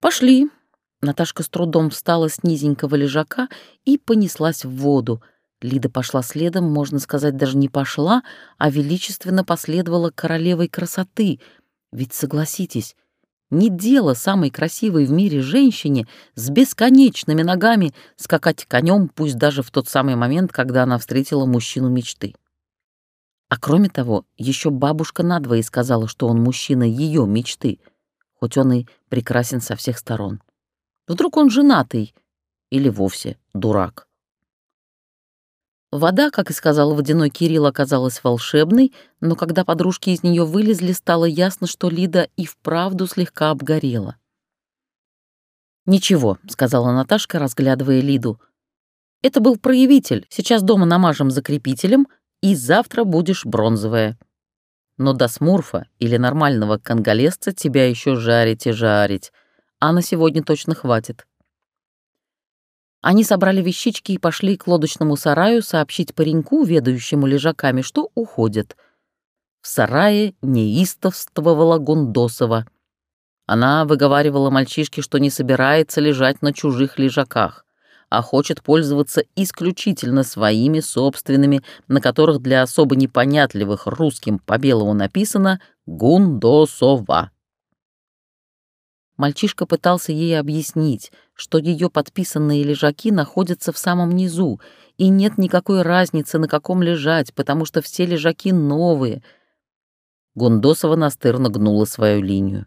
«Пошли». Наташка с трудом встала с низенького лежака и понеслась в воду, Лида пошла следом, можно сказать, даже не пошла, а величественно последовала королевой красоты. Ведь, согласитесь, не дело самой красивой в мире женщине с бесконечными ногами скакать конем, пусть даже в тот самый момент, когда она встретила мужчину мечты. А кроме того, еще бабушка надвое сказала, что он мужчина ее мечты, хоть он и прекрасен со всех сторон. Вдруг он женатый или вовсе дурак. Вода, как и сказал водяной Кирилл, оказалась волшебной, но когда подружки из нее вылезли, стало ясно, что Лида и вправду слегка обгорела. «Ничего», — сказала Наташка, разглядывая Лиду. «Это был проявитель. Сейчас дома намажем закрепителем, и завтра будешь бронзовая. Но до смурфа или нормального конголезца тебя еще жарить и жарить, а на сегодня точно хватит». Они собрали вещички и пошли к лодочному сараю сообщить пареньку, ведающему лежаками, что уходят. В сарае неистовствовала Гундосова. Она выговаривала мальчишке, что не собирается лежать на чужих лежаках, а хочет пользоваться исключительно своими собственными, на которых для особо непонятливых русским по белому написано «Гундосова». Мальчишка пытался ей объяснить, что ее подписанные лежаки находятся в самом низу, и нет никакой разницы, на каком лежать, потому что все лежаки новые. Гундосова настырно гнула свою линию.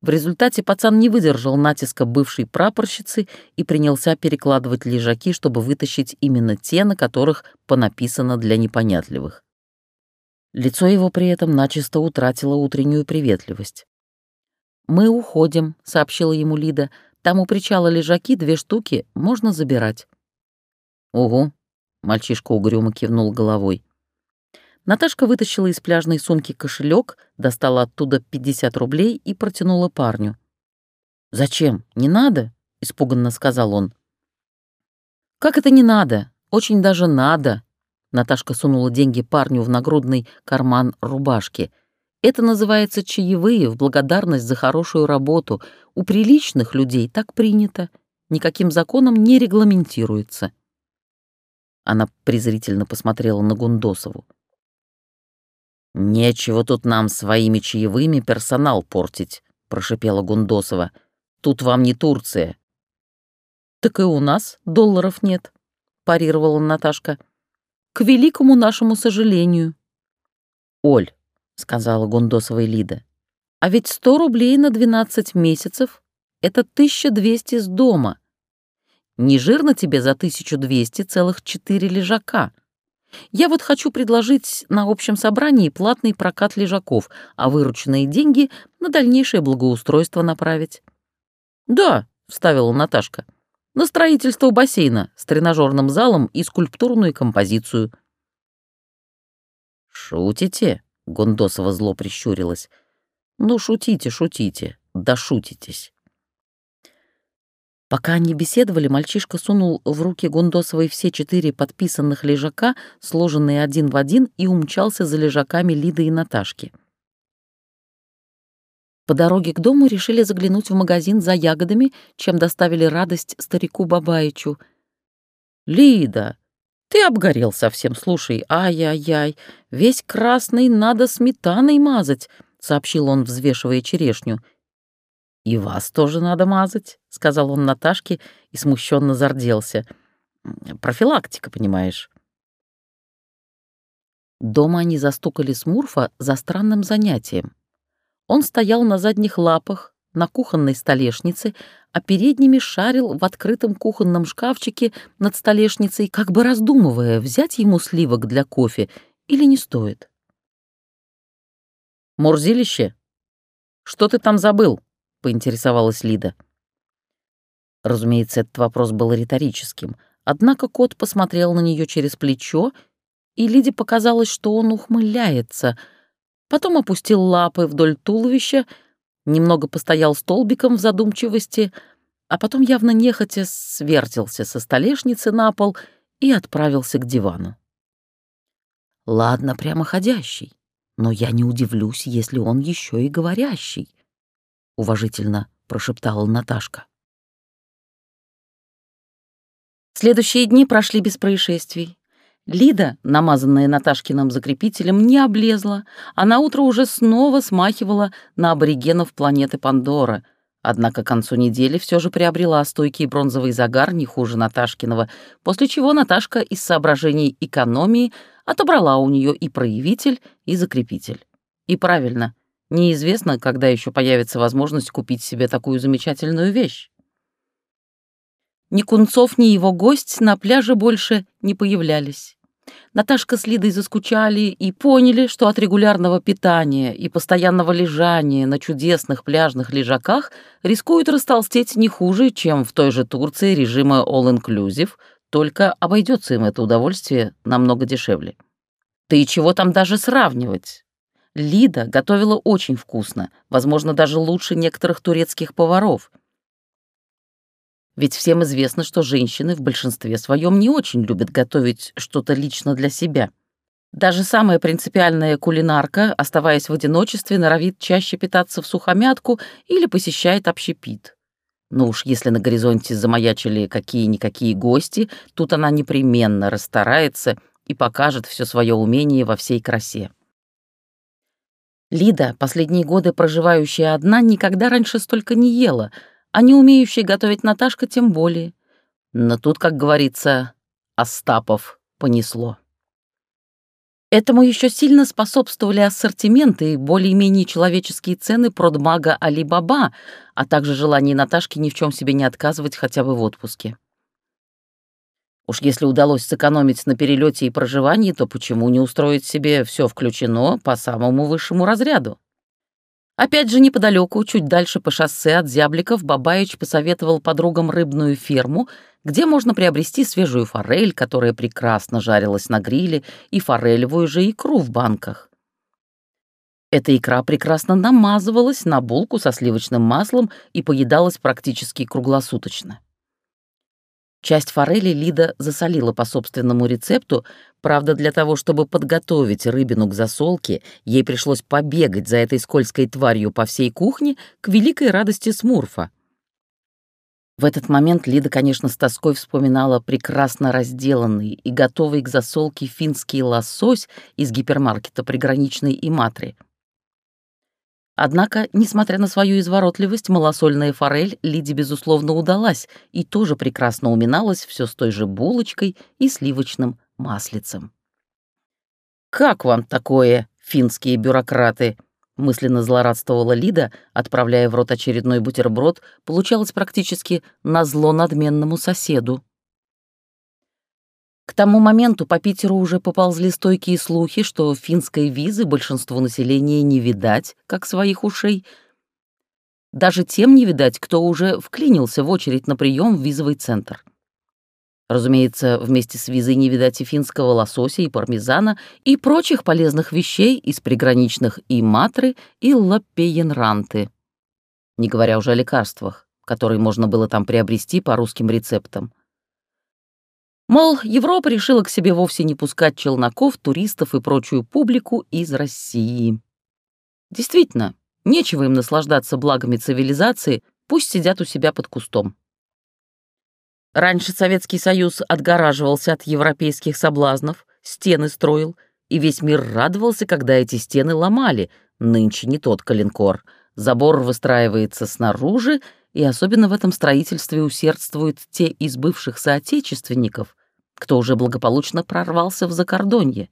В результате пацан не выдержал натиска бывшей прапорщицы и принялся перекладывать лежаки, чтобы вытащить именно те, на которых понаписано для непонятливых. Лицо его при этом начисто утратило утреннюю приветливость. «Мы уходим», — сообщила ему Лида. «Там у причала лежаки две штуки, можно забирать». «Угу», — мальчишка угрюмо кивнул головой. Наташка вытащила из пляжной сумки кошелек, достала оттуда 50 рублей и протянула парню. «Зачем? Не надо?» — испуганно сказал он. «Как это не надо? Очень даже надо!» Наташка сунула деньги парню в нагрудный карман рубашки. «Это называется чаевые в благодарность за хорошую работу. У приличных людей так принято. Никаким законом не регламентируется». Она презрительно посмотрела на Гундосову. «Нечего тут нам своими чаевыми персонал портить», — прошипела Гундосова. Тут вам не Турция». «Так и у нас долларов нет», — парировала Наташка. «К великому нашему сожалению». «Оль», — сказала Гундосова Лида, «а ведь сто рублей на двенадцать месяцев — это тысяча двести с дома. Не жирно тебе за тысячу двести целых четыре лежака. Я вот хочу предложить на общем собрании платный прокат лежаков, а вырученные деньги на дальнейшее благоустройство направить. «Да», — вставила Наташка, — «на строительство бассейна с тренажерным залом и скульптурную композицию». «Шутите?» — Гондосова зло прищурилась. «Ну, шутите, шутите, да шутитесь». Пока они беседовали, мальчишка сунул в руки Гундосовой все четыре подписанных лежака, сложенные один в один, и умчался за лежаками Лиды и Наташки. По дороге к дому решили заглянуть в магазин за ягодами, чем доставили радость старику Бабаичу. «Лида, ты обгорел совсем, слушай, ай-яй-яй, весь красный надо сметаной мазать», — сообщил он, взвешивая черешню. «И вас тоже надо мазать», — сказал он Наташке и смущенно зарделся. «Профилактика, понимаешь». Дома они застукали Смурфа за странным занятием. Он стоял на задних лапах, на кухонной столешнице, а передними шарил в открытом кухонном шкафчике над столешницей, как бы раздумывая, взять ему сливок для кофе или не стоит. «Мурзилище, что ты там забыл?» — поинтересовалась Лида. Разумеется, этот вопрос был риторическим, однако кот посмотрел на нее через плечо, и Лиде показалось, что он ухмыляется — потом опустил лапы вдоль туловища, немного постоял столбиком в задумчивости, а потом явно нехотя свертился со столешницы на пол и отправился к дивану. «Ладно, прямоходящий, но я не удивлюсь, если он еще и говорящий», — уважительно прошептала Наташка. Следующие дни прошли без происшествий. Лида, намазанная Наташкиным закрепителем, не облезла, а наутро уже снова смахивала на аборигенов планеты Пандора. Однако к концу недели все же приобрела стойкий бронзовый загар не хуже Наташкиного, после чего Наташка из соображений экономии отобрала у нее и проявитель, и закрепитель. И правильно, неизвестно, когда еще появится возможность купить себе такую замечательную вещь. Ни Кунцов, ни его гость на пляже больше не появлялись. Наташка с Лидой заскучали и поняли, что от регулярного питания и постоянного лежания на чудесных пляжных лежаках рискуют растолстеть не хуже, чем в той же Турции режима all-inclusive, только обойдется им это удовольствие намного дешевле. Да и чего там даже сравнивать? Лида готовила очень вкусно, возможно, даже лучше некоторых турецких поваров — ведь всем известно, что женщины в большинстве своем не очень любят готовить что-то лично для себя. Даже самая принципиальная кулинарка, оставаясь в одиночестве, норовит чаще питаться в сухомятку или посещает общепит. Но уж если на горизонте замаячили какие-никакие гости, тут она непременно расстарается и покажет все свое умение во всей красе. Лида, последние годы проживающая одна, никогда раньше столько не ела — а не умеющая готовить Наташка тем более. Но тут, как говорится, Остапов понесло. Этому еще сильно способствовали ассортименты и более-менее человеческие цены продмага Али-Баба, а также желание Наташки ни в чем себе не отказывать хотя бы в отпуске. Уж если удалось сэкономить на перелете и проживании, то почему не устроить себе все включено по самому высшему разряду? Опять же, неподалеку, чуть дальше по шоссе от Зябликов, Бабаич посоветовал подругам рыбную ферму, где можно приобрести свежую форель, которая прекрасно жарилась на гриле, и форелевую же икру в банках. Эта икра прекрасно намазывалась на булку со сливочным маслом и поедалась практически круглосуточно. Часть форели Лида засолила по собственному рецепту, правда, для того, чтобы подготовить рыбину к засолке, ей пришлось побегать за этой скользкой тварью по всей кухне к великой радости Смурфа. В этот момент Лида, конечно, с тоской вспоминала прекрасно разделанный и готовый к засолке финский лосось из гипермаркета приграничной Иматри — Однако, несмотря на свою изворотливость, малосольная форель Лиде, безусловно, удалась и тоже прекрасно уминалась все с той же булочкой и сливочным маслицем. «Как вам такое, финские бюрократы?» мысленно злорадствовала Лида, отправляя в рот очередной бутерброд, получалось практически на зло надменному соседу. К тому моменту по Питеру уже поползли стойкие слухи, что финской визы большинству населения не видать, как своих ушей. Даже тем не видать, кто уже вклинился в очередь на прием в визовый центр. Разумеется, вместе с визой не видать и финского лосося, и пармезана, и прочих полезных вещей из приграничных и матры, и лаппеенранты. Не говоря уже о лекарствах, которые можно было там приобрести по русским рецептам. Мол, Европа решила к себе вовсе не пускать челноков, туристов и прочую публику из России. Действительно, нечего им наслаждаться благами цивилизации, пусть сидят у себя под кустом. Раньше Советский Союз отгораживался от европейских соблазнов, стены строил, и весь мир радовался, когда эти стены ломали. Нынче не тот калинкор. Забор выстраивается снаружи, и особенно в этом строительстве усердствуют те из бывших соотечественников, кто уже благополучно прорвался в закордонье.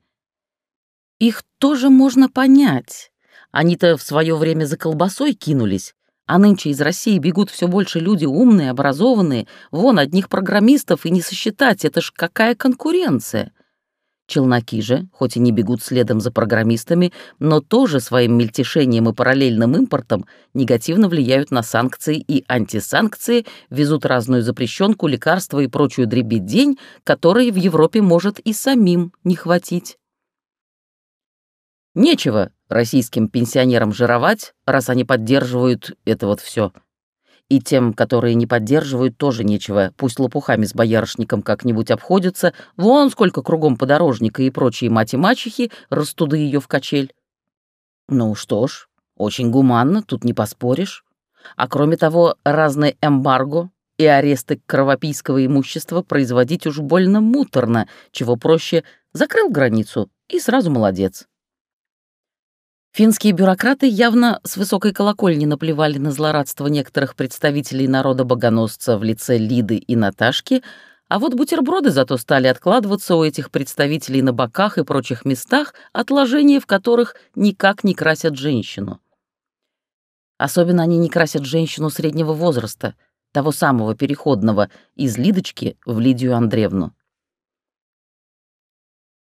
Их тоже можно понять. Они-то в свое время за колбасой кинулись, а нынче из России бегут все больше люди умные, образованные. Вон, одних программистов и не сосчитать, это ж какая конкуренция. Челноки же, хоть и не бегут следом за программистами, но тоже своим мельтешением и параллельным импортом негативно влияют на санкции и антисанкции, везут разную запрещенку, лекарства и прочую дребедень, которой в Европе может и самим не хватить. Нечего российским пенсионерам жировать, раз они поддерживают это вот все. И тем, которые не поддерживают, тоже нечего. Пусть лопухами с боярышником как-нибудь обходятся. Вон сколько кругом подорожника и прочие мать-мачехи растуды ее в качель. Ну что ж, очень гуманно, тут не поспоришь. А кроме того, разные эмбарго и аресты кровопийского имущества производить уж больно муторно, чего проще закрыл границу и сразу молодец. Финские бюрократы явно с высокой колокольни наплевали на злорадство некоторых представителей народа-богоносца в лице Лиды и Наташки, а вот бутерброды зато стали откладываться у этих представителей на боках и прочих местах, отложения в которых никак не красят женщину. Особенно они не красят женщину среднего возраста, того самого переходного, из Лидочки в Лидию Андреевну.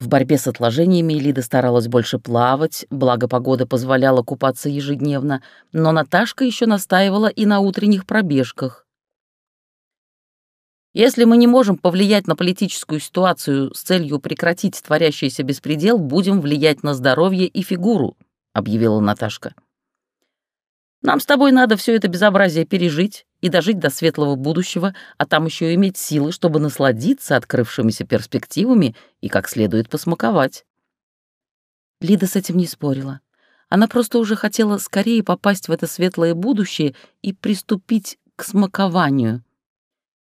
В борьбе с отложениями Лида старалась больше плавать, благо погода позволяла купаться ежедневно, но Наташка еще настаивала и на утренних пробежках. «Если мы не можем повлиять на политическую ситуацию с целью прекратить творящийся беспредел, будем влиять на здоровье и фигуру», — объявила Наташка. Нам с тобой надо все это безобразие пережить и дожить до светлого будущего, а там еще иметь силы, чтобы насладиться открывшимися перспективами и как следует посмаковать». Лида с этим не спорила. Она просто уже хотела скорее попасть в это светлое будущее и приступить к смакованию.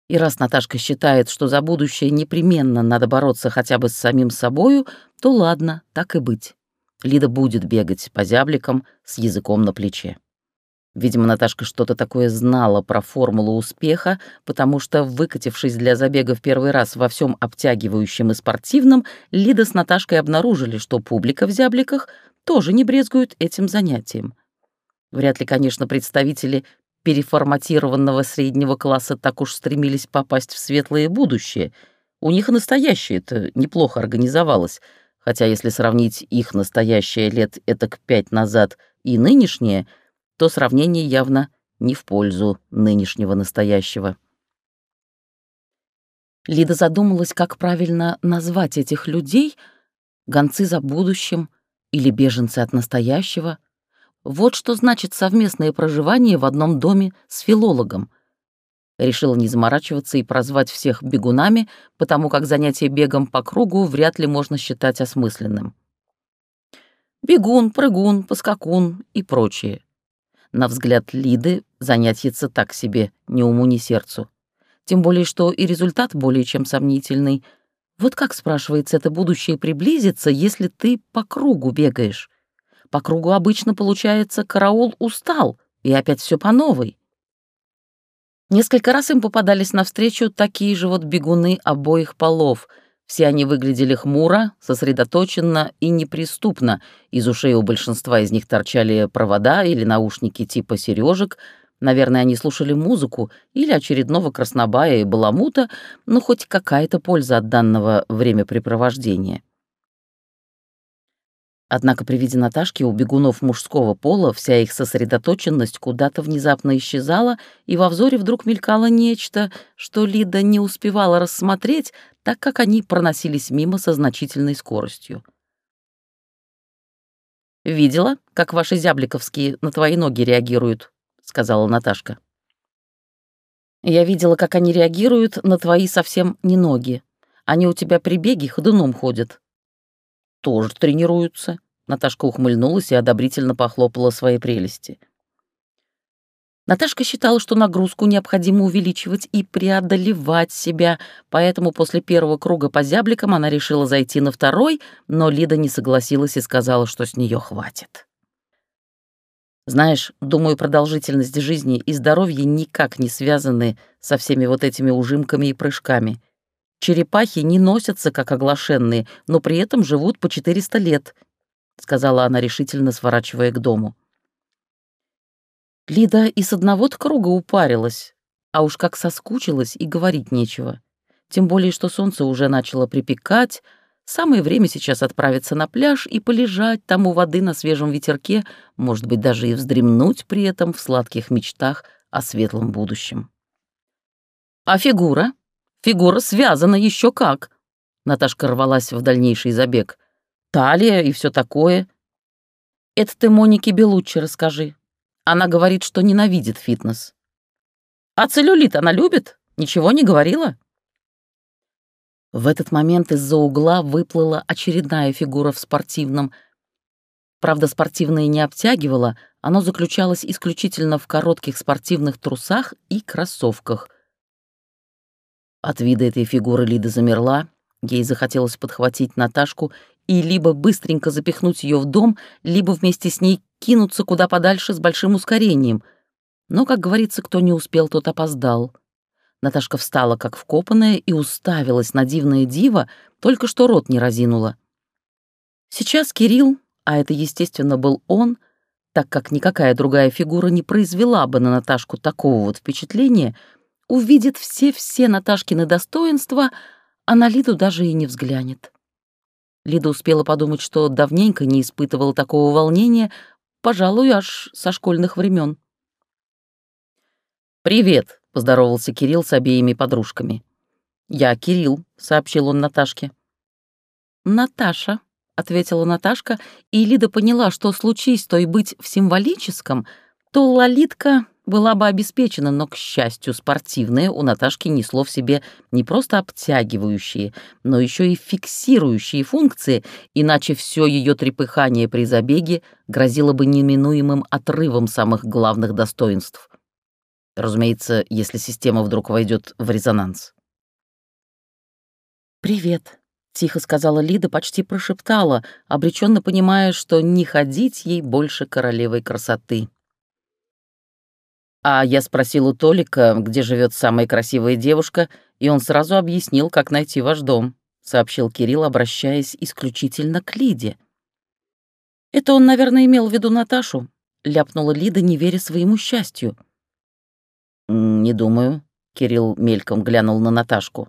И раз Наташка считает, что за будущее непременно надо бороться хотя бы с самим собою, то ладно, так и быть. Лида будет бегать по зябликам с языком на плече. Видимо, Наташка что-то такое знала про формулу успеха, потому что, выкатившись для забега в первый раз во всем обтягивающем и спортивном, Лида с Наташкой обнаружили, что публика в зябликах тоже не брезгует этим занятием. Вряд ли, конечно, представители переформатированного среднего класса так уж стремились попасть в светлое будущее. У них настоящее-то неплохо организовалось, хотя если сравнить их настоящее лет этак пять назад и нынешнее — то сравнение явно не в пользу нынешнего настоящего. Лида задумалась, как правильно назвать этих людей — гонцы за будущим или беженцы от настоящего. Вот что значит совместное проживание в одном доме с филологом. Решила не заморачиваться и прозвать всех бегунами, потому как занятие бегом по кругу вряд ли можно считать осмысленным. Бегун, прыгун, поскакун и прочие. На взгляд Лиды занятьица так себе, ни уму, ни сердцу. Тем более, что и результат более чем сомнительный. Вот как, спрашивается, это будущее приблизится, если ты по кругу бегаешь? По кругу обычно получается караул устал, и опять все по новой. Несколько раз им попадались навстречу такие же вот бегуны обоих полов. Все они выглядели хмуро, сосредоточенно и неприступно. Из ушей у большинства из них торчали провода или наушники типа сережек, Наверное, они слушали музыку или очередного краснобая и баламута, но хоть какая-то польза от данного времяпрепровождения. Однако при виде Наташки у бегунов мужского пола вся их сосредоточенность куда-то внезапно исчезала, и во взоре вдруг мелькало нечто, что Лида не успевала рассмотреть, так как они проносились мимо со значительной скоростью. «Видела, как ваши зябликовские на твои ноги реагируют?» сказала Наташка. Я видела, как они реагируют на твои совсем не ноги. Они у тебя при беге ходуном ходят. Тоже тренируются. Наташка ухмыльнулась и одобрительно похлопала свои прелести. Наташка считала, что нагрузку необходимо увеличивать и преодолевать себя, поэтому после первого круга по зябликам она решила зайти на второй, но Лида не согласилась и сказала, что с нее хватит. Знаешь, думаю, продолжительность жизни и здоровье никак не связаны со всеми вот этими ужимками и прыжками. Черепахи не носятся, как оглашенные, но при этом живут по 400 лет», — сказала она решительно, сворачивая к дому. Лида и с одного-то круга упарилась, а уж как соскучилась и говорить нечего. Тем более, что солнце уже начало припекать, Самое время сейчас отправиться на пляж и полежать там у воды на свежем ветерке, может быть, даже и вздремнуть при этом в сладких мечтах о светлом будущем. «А фигура? Фигура связана еще как!» Наташка рвалась в дальнейший забег. «Талия и все такое». «Это ты Монике Белуччи расскажи. Она говорит, что ненавидит фитнес». «А целлюлит она любит? Ничего не говорила?» В этот момент из-за угла выплыла очередная фигура в спортивном. Правда, спортивное не обтягивало, оно заключалось исключительно в коротких спортивных трусах и кроссовках. От вида этой фигуры Лида замерла, ей захотелось подхватить Наташку и либо быстренько запихнуть ее в дом, либо вместе с ней кинуться куда подальше с большим ускорением. Но, как говорится, кто не успел, тот опоздал. Наташка встала, как вкопанная, и уставилась на дивное диво, только что рот не разинула. Сейчас Кирилл, а это, естественно, был он, так как никакая другая фигура не произвела бы на Наташку такого вот впечатления, увидит все-все Наташкины достоинства, а на Лиду даже и не взглянет. Лида успела подумать, что давненько не испытывала такого волнения, пожалуй, аж со школьных времен. «Привет!» поздоровался Кирилл с обеими подружками. «Я Кирилл», — сообщил он Наташке. «Наташа», — ответила Наташка, и Лида поняла, что случись то и быть в символическом, то Лолитка была бы обеспечена, но, к счастью, спортивные у Наташки несло в себе не просто обтягивающие, но еще и фиксирующие функции, иначе все ее трепыхание при забеге грозило бы неминуемым отрывом самых главных достоинств. Разумеется, если система вдруг войдет в резонанс. «Привет», — тихо сказала Лида, почти прошептала, обреченно понимая, что не ходить ей больше королевой красоты. А я спросил у Толика, где живет самая красивая девушка, и он сразу объяснил, как найти ваш дом, сообщил Кирилл, обращаясь исключительно к Лиде. Это он, наверное, имел в виду Наташу, ляпнула Лида, не веря своему счастью. «Не думаю», — Кирилл мельком глянул на Наташку.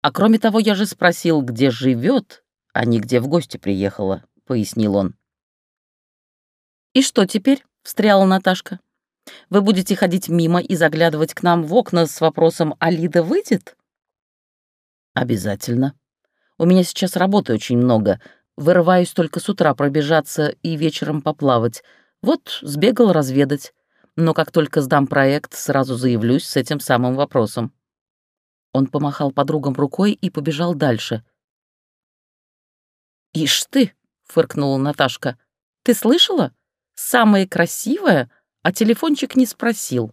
«А кроме того, я же спросил, где живет, а не где в гости приехала», — пояснил он. «И что теперь?» — встряла Наташка. «Вы будете ходить мимо и заглядывать к нам в окна с вопросом «А Лида выйдет?» «Обязательно. У меня сейчас работы очень много. Вырываюсь только с утра пробежаться и вечером поплавать. Вот сбегал разведать. Но как только сдам проект, сразу заявлюсь с этим самым вопросом». Он помахал подругам рукой и побежал дальше. «Ишь ты!» — фыркнула Наташка. «Ты слышала? Самое красивое, а телефончик не спросил».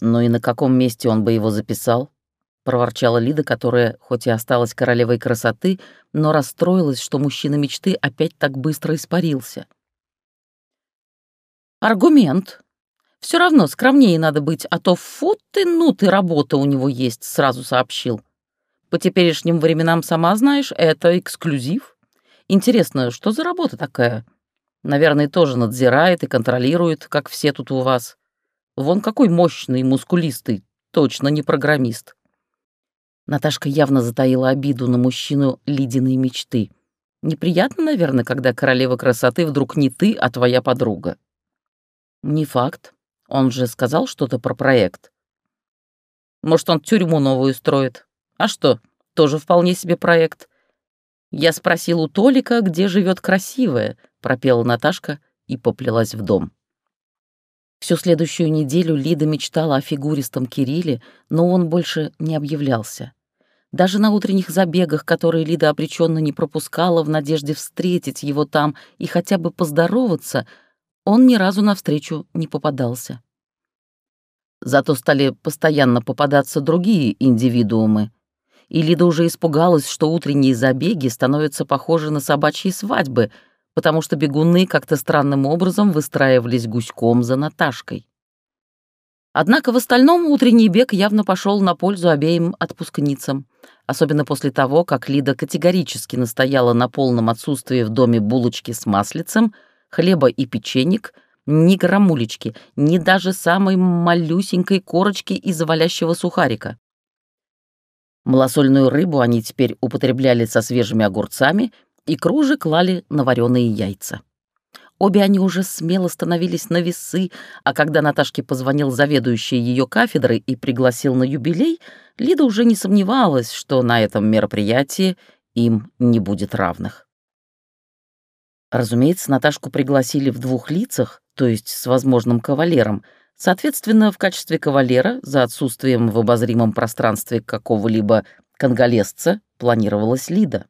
«Ну и на каком месте он бы его записал?» — проворчала Лида, которая, хоть и осталась королевой красоты, но расстроилась, что мужчина мечты опять так быстро испарился. «Аргумент. Все равно скромнее надо быть, а то фу ты, ну ты, работа у него есть», — сразу сообщил. «По теперешним временам, сама знаешь, это эксклюзив. Интересно, что за работа такая? Наверное, тоже надзирает и контролирует, как все тут у вас. Вон какой мощный, мускулистый, точно не программист». Наташка явно затаила обиду на мужчину Лидиной мечты. Неприятно, наверное, когда королева красоты вдруг не ты, а твоя подруга. Не факт. Он же сказал что-то про проект. Может, он тюрьму новую строит. А что, тоже вполне себе проект. Я спросил у Толика, где живет красивая, пропела Наташка и поплелась в дом. Всю следующую неделю Лида мечтала о фигуристом Кирилле, но он больше не объявлялся. Даже на утренних забегах, которые Лида обреченно не пропускала в надежде встретить его там и хотя бы поздороваться, он ни разу навстречу не попадался. Зато стали постоянно попадаться другие индивидуумы, и Лида уже испугалась, что утренние забеги становятся похожи на собачьи свадьбы — потому что бегуны как-то странным образом выстраивались гуськом за Наташкой. Однако в остальном утренний бег явно пошел на пользу обеим отпускницам, особенно после того, как Лида категорически настояла на полном отсутствии в доме булочки с маслицем, хлеба и печенек, ни грамулечки, ни даже самой малюсенькой корочки из завалящего сухарика. Малосольную рыбу они теперь употребляли со свежими огурцами и кружи клали на вареные яйца. Обе они уже смело становились на весы, а когда Наташке позвонил заведующий ее кафедрой и пригласил на юбилей, Лида уже не сомневалась, что на этом мероприятии им не будет равных. Разумеется, Наташку пригласили в двух лицах, то есть с возможным кавалером. Соответственно, в качестве кавалера, за отсутствием в обозримом пространстве какого-либо конголезца, планировалась Лида.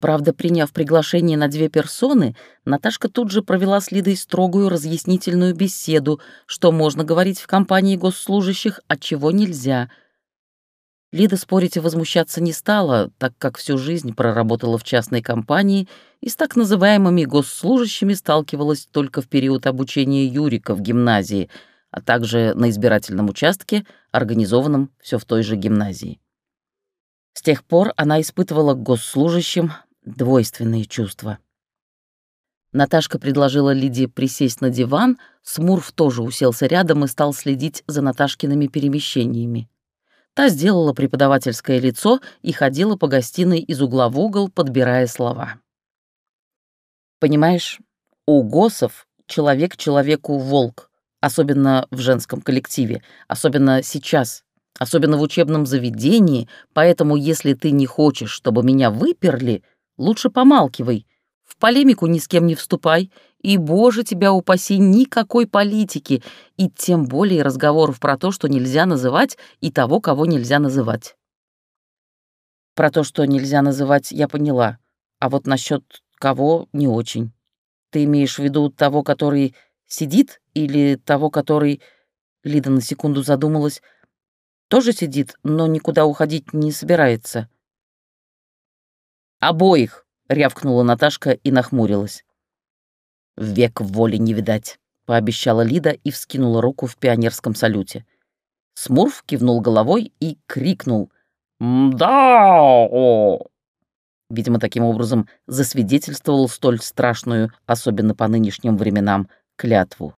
Правда, приняв приглашение на две персоны, Наташка тут же провела с Лидой строгую разъяснительную беседу, что можно говорить в компании госслужащих, а чего нельзя. Лида спорить и возмущаться не стала, так как всю жизнь проработала в частной компании и с так называемыми госслужащими сталкивалась только в период обучения Юрика в гимназии, а также на избирательном участке, организованном все в той же гимназии. С тех пор она испытывала к госслужащим двойственные чувства. Наташка предложила Лидии присесть на диван, Смурф тоже уселся рядом и стал следить за Наташкиными перемещениями. Та сделала преподавательское лицо и ходила по гостиной из угла в угол, подбирая слова. «Понимаешь, у госов человек человеку волк, особенно в женском коллективе, особенно сейчас, особенно в учебном заведении, поэтому если ты не хочешь, чтобы меня выперли, Лучше помалкивай, в полемику ни с кем не вступай, и, боже, тебя упаси, никакой политики, и тем более разговоров про то, что нельзя называть, и того, кого нельзя называть. Про то, что нельзя называть, я поняла, а вот насчет кого — не очень. Ты имеешь в виду того, который сидит, или того, который... Лида на секунду задумалась. Тоже сидит, но никуда уходить не собирается. «Обоих!» — рявкнула Наташка и нахмурилась. «Век в воле не видать», — пообещала Лида и вскинула руку в пионерском салюте. Смурф кивнул головой и крикнул «Да-о!» Видимо, таким образом засвидетельствовал столь страшную, особенно по нынешним временам, клятву.